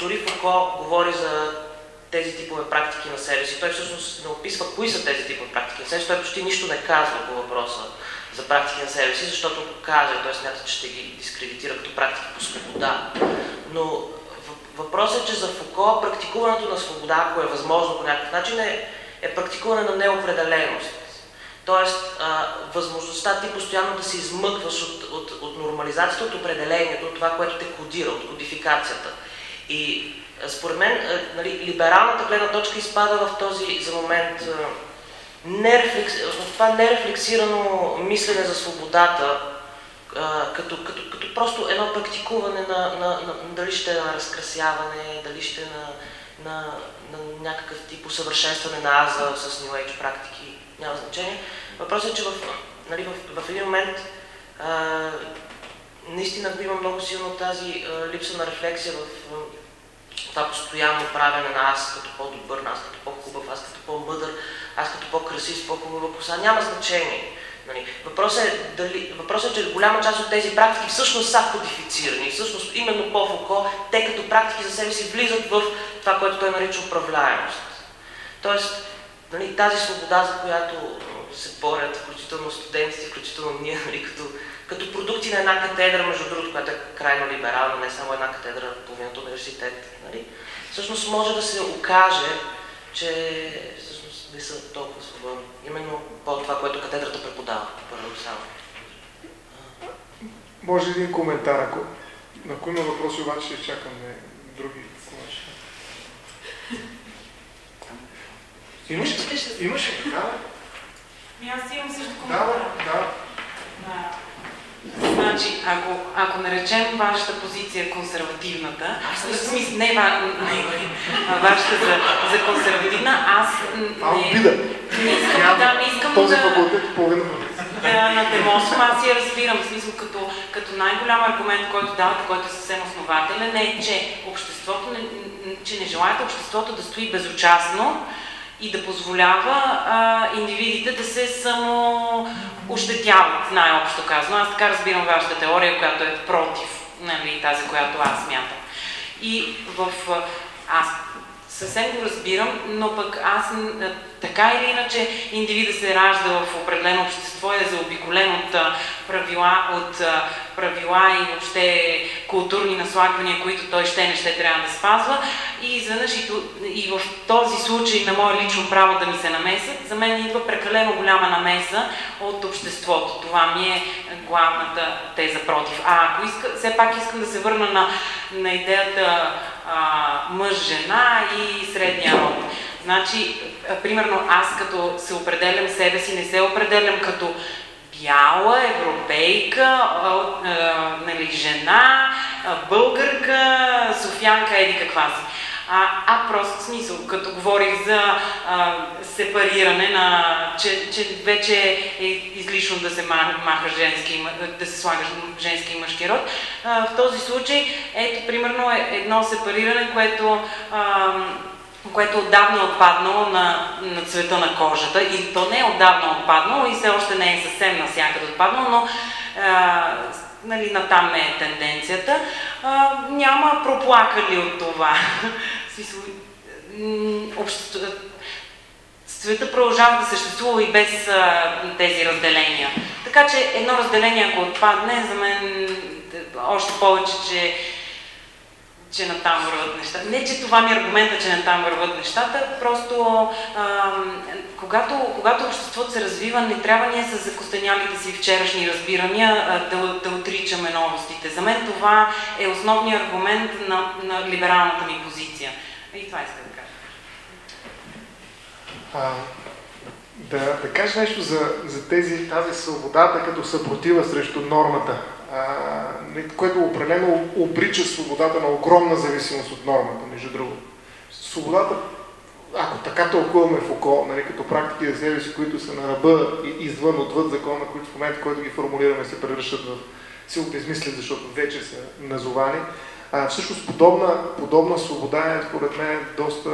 дори Фуко говори за тези типове практики на себе си, той всъщност не описва кои са тези типове практики на себе си, той почти нищо не казва по въпроса за практики на себе си, защото ако каже, той смята, че ще ги дискредитира като практики по свобода. Но въпросът е, че за Фуко практикуването на свобода, ако е възможно по някакъв начин, е, е практикуване на неопределеност. Тоест, а, възможността ти постоянно да се измъкваш от, от, от нормализацията, от определението, от това, което те кодира, от кодификацията. И според мен, а, нали, либералната гледна точка изпада в този за момент а, нерефлекс... в това нерефлексирано мислене за свободата, като, като, като просто едно практикуване на, на, на, дали ще е на разкрасяване, дали ще е на, на, на някакъв тип усъвършенстване на аза с New Age практики няма значение. Въпросът е, че в, нали, в, в един момент а, наистина го има много силно тази а, липса на рефлексия в а, това постоянно правене на аз като по-добър, аз като по-хубав, аз като по-мъдър, аз като по-красив, по-хубава коса. Няма значение. Нали, въпросът, е дали, въпросът е, че голяма част от тези практики всъщност са кодифицирани. Всъщност именно по Фуко, те като практики за себе си влизат в това, което той нарича управляемост. Тоест, нали, тази свобода, за която се борят, включително студентите, включително ние, нали, като, като продукти на една катедра, между другото, която е крайно либерална, не само една катедра, половината университет, нали, всъщност може да се окаже, че всъщност не са толкова свободни. Именно по това, което катедрата преподава, парадоксално. Може един коментар, ако, ако има въпроси, обаче ще изчакаме други коментари. Имаш, имаш ли така? Ми аз имам също Да, коментар. да. Да. Значи, ако, ако наречем вашата позиция консервативната, в смисъл, не, ва, не, вашата за, за консервативна, аз не, обида. не искам, да, не искам Този да, факултет половина. да надемосвам, аз я разбирам, в смисъл като, като най-голям аргумент, който давате, който е съвсем основателен, е, че обществото, не, че не желаете обществото да стои безучастно и да позволява а, индивидите да се само ощетяват, най-общо казано. Аз така разбирам вашата теория, която е против нали, тази, която аз смятам. И в... Аз съвсем го разбирам, но пък аз така или иначе индивида се ражда в определено общество и е заобиколен от правила, от правила и въобще културни наслагвания, които той ще не ще трябва да спазва. И изведнъж и, и в този случай на мое лично право да ми се намесят, за мен идва прекалено голяма намеса от обществото. Това ми е главната теза против. А ако иска, все пак искам да се върна на, на идеята мъж-жена и средния род. Значи, примерно аз като се определям себе си, не се определям като бяла, европейка, нали, жена, българка, софянка, еди каква си. А, а просто смисъл, като говорих за а, сепариране на, че, че вече е излишно да се маха, женски, да се слага женски и мъжки род. А, в този случай, ето, примерно е едно сепариране, което а, което отдавна е отпаднало на, на цвета на кожата. И то не е отдавна отпаднало и все още не е съвсем навсякъде отпаднало, но а, нали, натам е тенденцията. А, няма проплакали от това. Света продължава да съществува и без а, тези разделения. Така че едно разделение, ако отпадне, за мен още повече, че че натам върват нещата. Не, че това ми е аргумента, че натам върват нещата, просто ам, когато, когато обществото се развива, не трябва ние с закостенялите си вчерашни разбирания а, да, да отричаме новостите. За мен това е основният аргумент на, на либералната ми позиция. И това искам да кажа. А, да, да кажа нещо за, за тези, тази свободата като съпротива срещу нормата, а, което определено обрича свободата на огромна зависимост от нормата, между другото. Свободата, ако така тълкуваме Фуко, нали, като практики за себе си, които са на ръба и извън, отвъд закона, които в момента, който ги формулираме, се превръщат в силно да измислят, защото вече са назовани, а, всъщност подобна, подобна свобода е, според мен, доста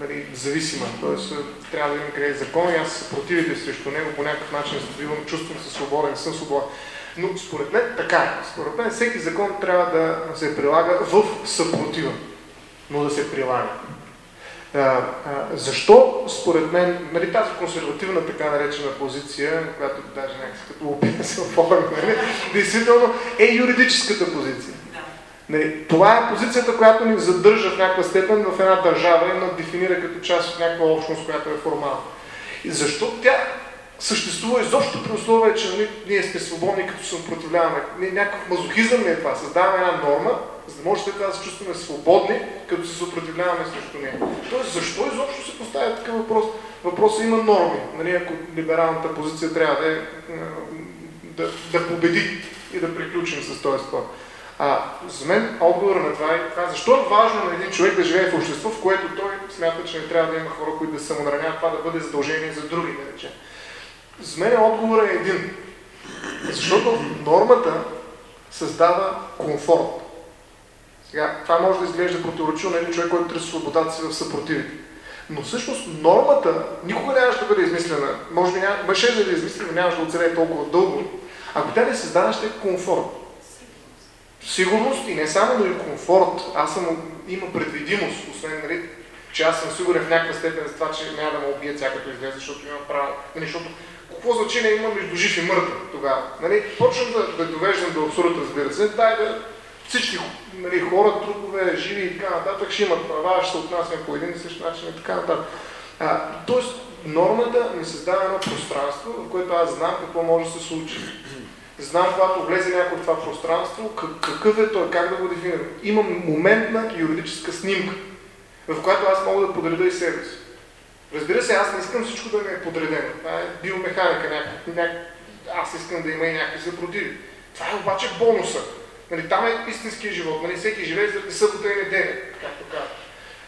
нали, зависима. Тоест, а, трябва да видим къде е закон и аз се противите срещу него по някакъв начин се чувствам се свободен, съм свободен. Но според мен така е. Според мен всеки закон трябва да се прилага в съпротива, но да се прилага. А, а, защо, според мен, нали, тази консервативна така наречена позиция, която даже някакси като опита се оформя, нали, действително е юридическата позиция. Нали, това е позицията, която ни задържа в някаква степен в една държава и ни дефинира като част от някаква общност, която е формална. И защо тя съществува изобщо при условие, че нали, ние сме свободни, като се съпротивляваме. Някакъв мазохизъм ли е това? Създаваме една норма, за да може след това да се чувстваме свободни, като се съпротивляваме срещу нея. Тоест, защо изобщо се поставя такъв въпрос? Въпросът има норми. Нали, ако либералната позиция трябва да, е, да, да победи и да приключим с този спор. А, за мен отговор на това е това, защо е важно на един човек да живее в общество, в което той смята, че не трябва да има хора, които да самонараняват, това да бъде задължение за други, да речем. За мен отговорът е един. Защото нормата създава комфорт. Сега, това може да изглежда противоречиво на един човек, който търси свободата си в съпротивите. Но всъщност нормата никога нямаше да бъде измислена. Може би няма, мъже да бъде измислена, нямаше да оцелее толкова дълго, ако тя не създава ще е комфорт. Сигурност и не само, но и комфорт. Аз съм, има предвидимост, освен, нали, че аз съм сигурен в някаква степен за това, че няма да ме убият сега като излезе, защото имам право. Нали, защото какво значение има между жив и мъртъв тогава? Нали, почвам да, да довеждам до абсурд, разбира се. Дай да всички нали, хора, трупове, живи и така нататък ще имат права, ще се отнасяме по един и същ начин и така нататък. А, тоест, нормата ми създава едно пространство, в което аз знам какво може да се случи. Знам, когато влезе някой в това пространство, какъв е той, как да го дефинирам. Имам моментна юридическа снимка, в която аз мога да подреда и себе си. Разбира се, аз не искам всичко да ми е подредено. Това е биомеханика някаква. Няк... Аз искам да има и някакви съпротиви. Това е обаче бонуса. Нали, там е истинския живот. Нали, всеки живее заради събота и неделя, както казва.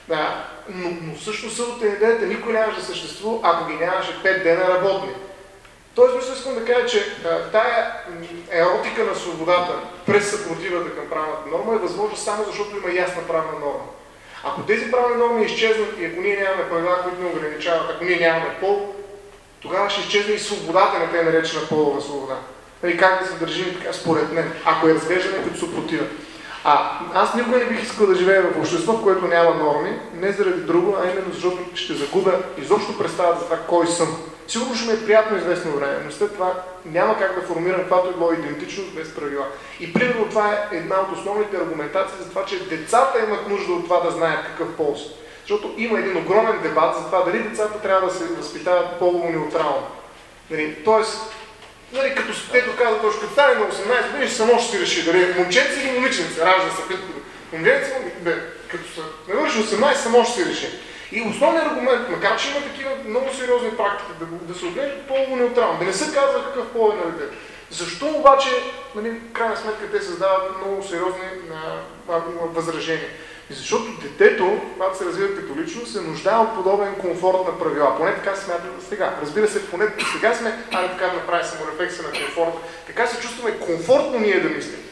Да, но, но също събота и неделята никой нямаше да съществува, ако ги нямаше 5 дена работни. Тоест, мисля, искам да кажа, че а, тая еротика на свободата през съпротивата към правната норма е възможна само защото има ясна правна норма. Ако тези правни норми изчезнат и ако ние нямаме правила, които ни ограничават, ако ние нямаме пол, тогава ще изчезне и свободата на те наречена полова свобода. Нали, как да се държим така, според мен, ако е разглеждане като съпротива. А аз никога не бих искал да живея в общество, в което няма норми, не заради друго, а именно защото ще загубя изобщо представа за това кой съм. Сигурно ще ми е приятно известно време, но след това няма как да формирам каквато било идентичност без правила. И примерно това е една от основните аргументации за това, че децата имат нужда от това да знаят какъв пол са. Защото има един огромен дебат за това дали децата трябва да се възпитават полово неутрално. Нали, тоест, нали, като ето казват, още като стане на 18 години, само ще си реши дали момченце или момиченце, ражда се като момченце, като са навърши 18, само ще си реши. И основният аргумент, макар че има такива много сериозни практики, да, да се отглеждат полово неутрално, да не се казва какъв пол е на детето. Защо обаче, нали, в крайна сметка, те създават много сериозни а, а, възражения? И защото детето, когато се развива като личност, се нуждае от подобен комфорт на правила. Поне така смятаме сега. Разбира се, поне сега сме, айде така да направи саморефлексия на комфорта. Така се чувстваме комфортно ние да мислим.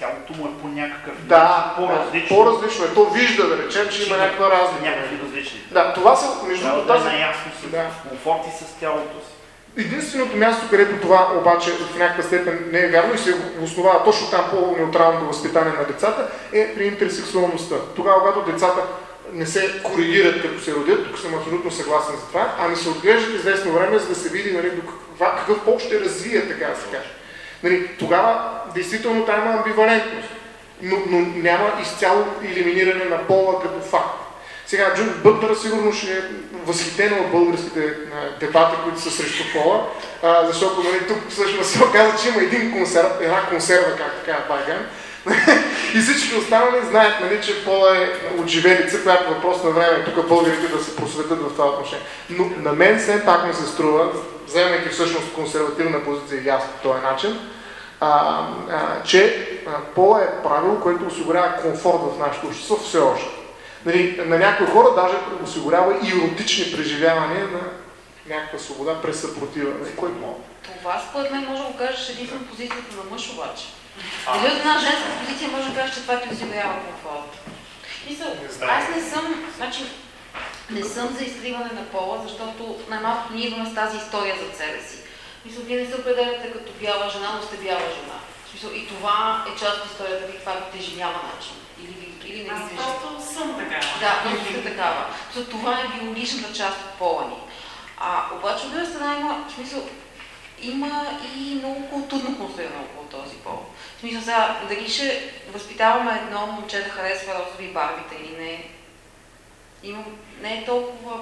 Тялото му е по някакъв да, по-различно. по-различно е. То вижда, да речем, че има някаква разлика. Някакви различни. Да, това са между другото. Да, е наясно с да. комфорт и с тялото си. Единственото място, където това обаче в някаква степен не е вярно и се основава точно там по-неутралното възпитание на децата, е при интерсексуалността. Тогава, когато децата не се коригират като се родят, тук съм абсолютно съгласен за това, ами се отглеждат известно време, за да се види нали, до каква, какъв пол ще развие, така да се каже. Нали, тогава действително там има амбивалентност, но, но няма изцяло елиминиране на пола като факт. Сега Джудит Бътлер сигурно ще е възхитена от българските дебати, които са срещу пола, а, защото нали, тук всъщност се оказа, че има един консерв, една консерва, както казва Байган, и всички останали знаят, нали, че пола е отживелица, която е въпрос на време тук българите да се просветят в това отношение. Но на мен все пак ми се струва, вземайки всъщност консервативна позиция и аз по този начин, а, а, че пола е правило, което осигурява комфорт в нашето общество все още. Нали, на някои хора даже осигурява и еротични преживявания на някаква свобода през съпротива. Нали, който мога. Това според мен може да го кажеш единствено позицията на мъж обаче. Дали от една женска позиция може да кажеш, че това ти осигурява комфорт. Мисъл, аз не съм, значи, не съм за изтриване на пола, защото най-малко ние имаме с тази история за себе си. Мисля, вие не се определяте като бяла жена, но сте бяла жена. Мисъл, и това е част от историята ви, това ви теженява начин. Или, или не ви Аз просто съм такава. Да, но сте такава. За това е биологичната част от пола ни. А, обаче от друга страна има, в смисъл, има и много културно конструирано около този пол. В смисъл сега, дали ще възпитаваме едно момче да харесва розови барбите или не, има, не е толкова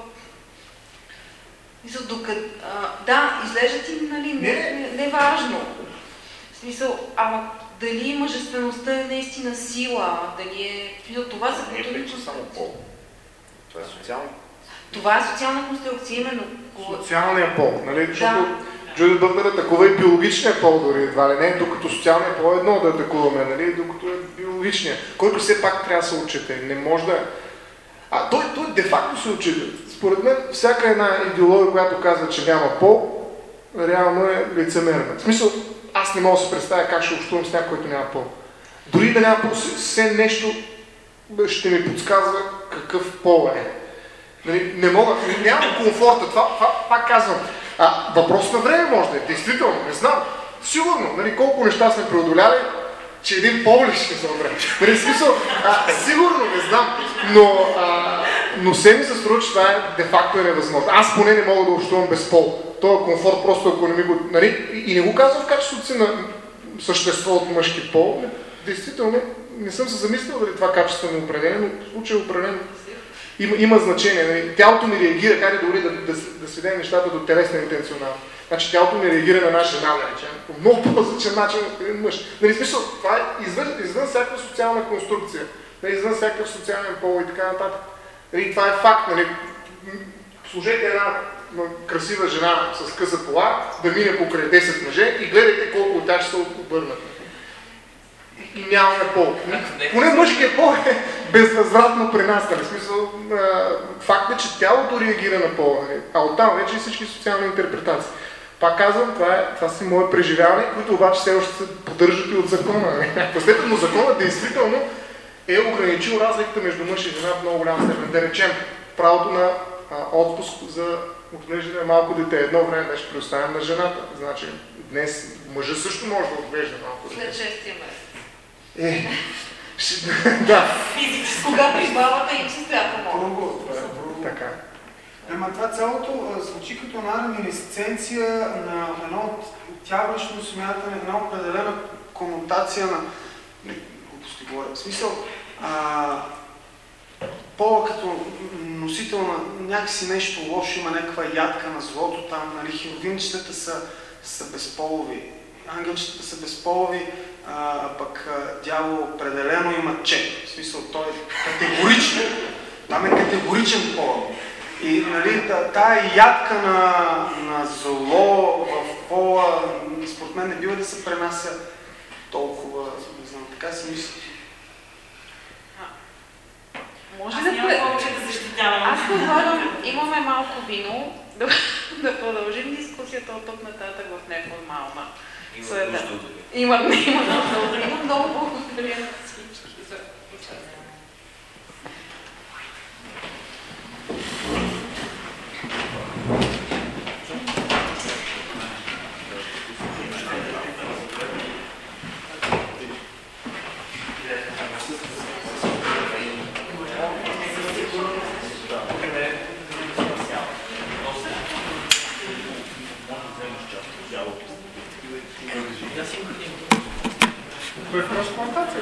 Мисъл, докъд... А, да, изглеждат им, нали, не, не, не важно. В смисъл, ама дали мъжествеността е наистина сила, дали е... Смисъл, това са Не е само пол. Това е социално. Това е социална конструкция, именно. Социалният пол, нали? Защото да. Джуди Бътлер атакува и биологичния пол дори едва ли не, докато социалният пол е едно да атакуваме, нали? Докато е биологичния, който все пак трябва да се отчете. Не може да... А той, той де-факто се отчита. Според мен, всяка една идеология, която казва, че няма пол, реално е лицемерна. В смисъл, аз не мога да се представя как ще общувам с някой, който няма пол. Дори да няма пол, все нещо ще ми подсказва какъв пол е. Нали, не мога, нямам комфорта, това, това пак казвам. А, въпрос на време може да е, действително, не знам. Сигурно, нали, колко неща сме преодоляли, че един пол ли ще се умре. Нали, смисъл, а, сигурно, не знам, но, а, но се ми се струва, че това е де-факто е невъзможно. Аз поне не мога да общувам без пол. Този комфорт просто ако не ми го... Нали, и не го казвам в качеството си на същество от мъжки пол. Действително, не съм се замислил дали това качество ми е определено, но в случай е определено има, има значение. Нали? Тялото ми реагира, как дори да, да, да сведем нещата до телесна интенционална. Значи тялото ми реагира на наша жена, да речем, по много по-различен начин от един мъж. Нали, смисъл, това е извън, извън всякаква социална конструкция, нали, извън всякакъв социален пол и така нататък. Нали, това е факт. Нали. Служете една красива жена с къса пола да мине покрай 10 мъже и гледайте колко от тях ще се обърнат и нямаме пол. Поне мъжкият пол е безвъзвратно при нас, нали? Смисъл, факт е, че тялото реагира на пола, нали? а оттам вече и всички социални интерпретации. Пак казвам, това, е, това са мои преживявания, които обаче все още се поддържат и от закона. Нали? но законът действително е ограничил разликата между мъж и жена в много голяма степен. Да речем, правото на а, отпуск за отглеждане на малко дете. Едно време беше предоставен на жената. Значи днес мъжа също може да отглежда малко дете. След 6 месец. Е, да. Физически, когато избавата им се стоят Друго, Така. Ама това цялото звучи като една реминисценция на едно тягъчно смятане, една определена конотация на... Глупости говоря. В смисъл, а, пола като носител на някакси нещо лошо, има някаква ядка на злото там, нали, херовинчетата са, са безполови, ангелчетата са безполови, а, пък дявол определено има чек. В смисъл, той е категоричен. Там е категоричен пол. И нали, тая ядка на, на зло в пола, според мен не бива да се пренася толкова, не знам, така си мисля. Може Аз да, повече да защитявам. Аз предлагам, имаме малко вино, да, да продължим дискусията от тук нататък в неформална има нужда от Има, има нужда Има много благодаря Трехтрансплантация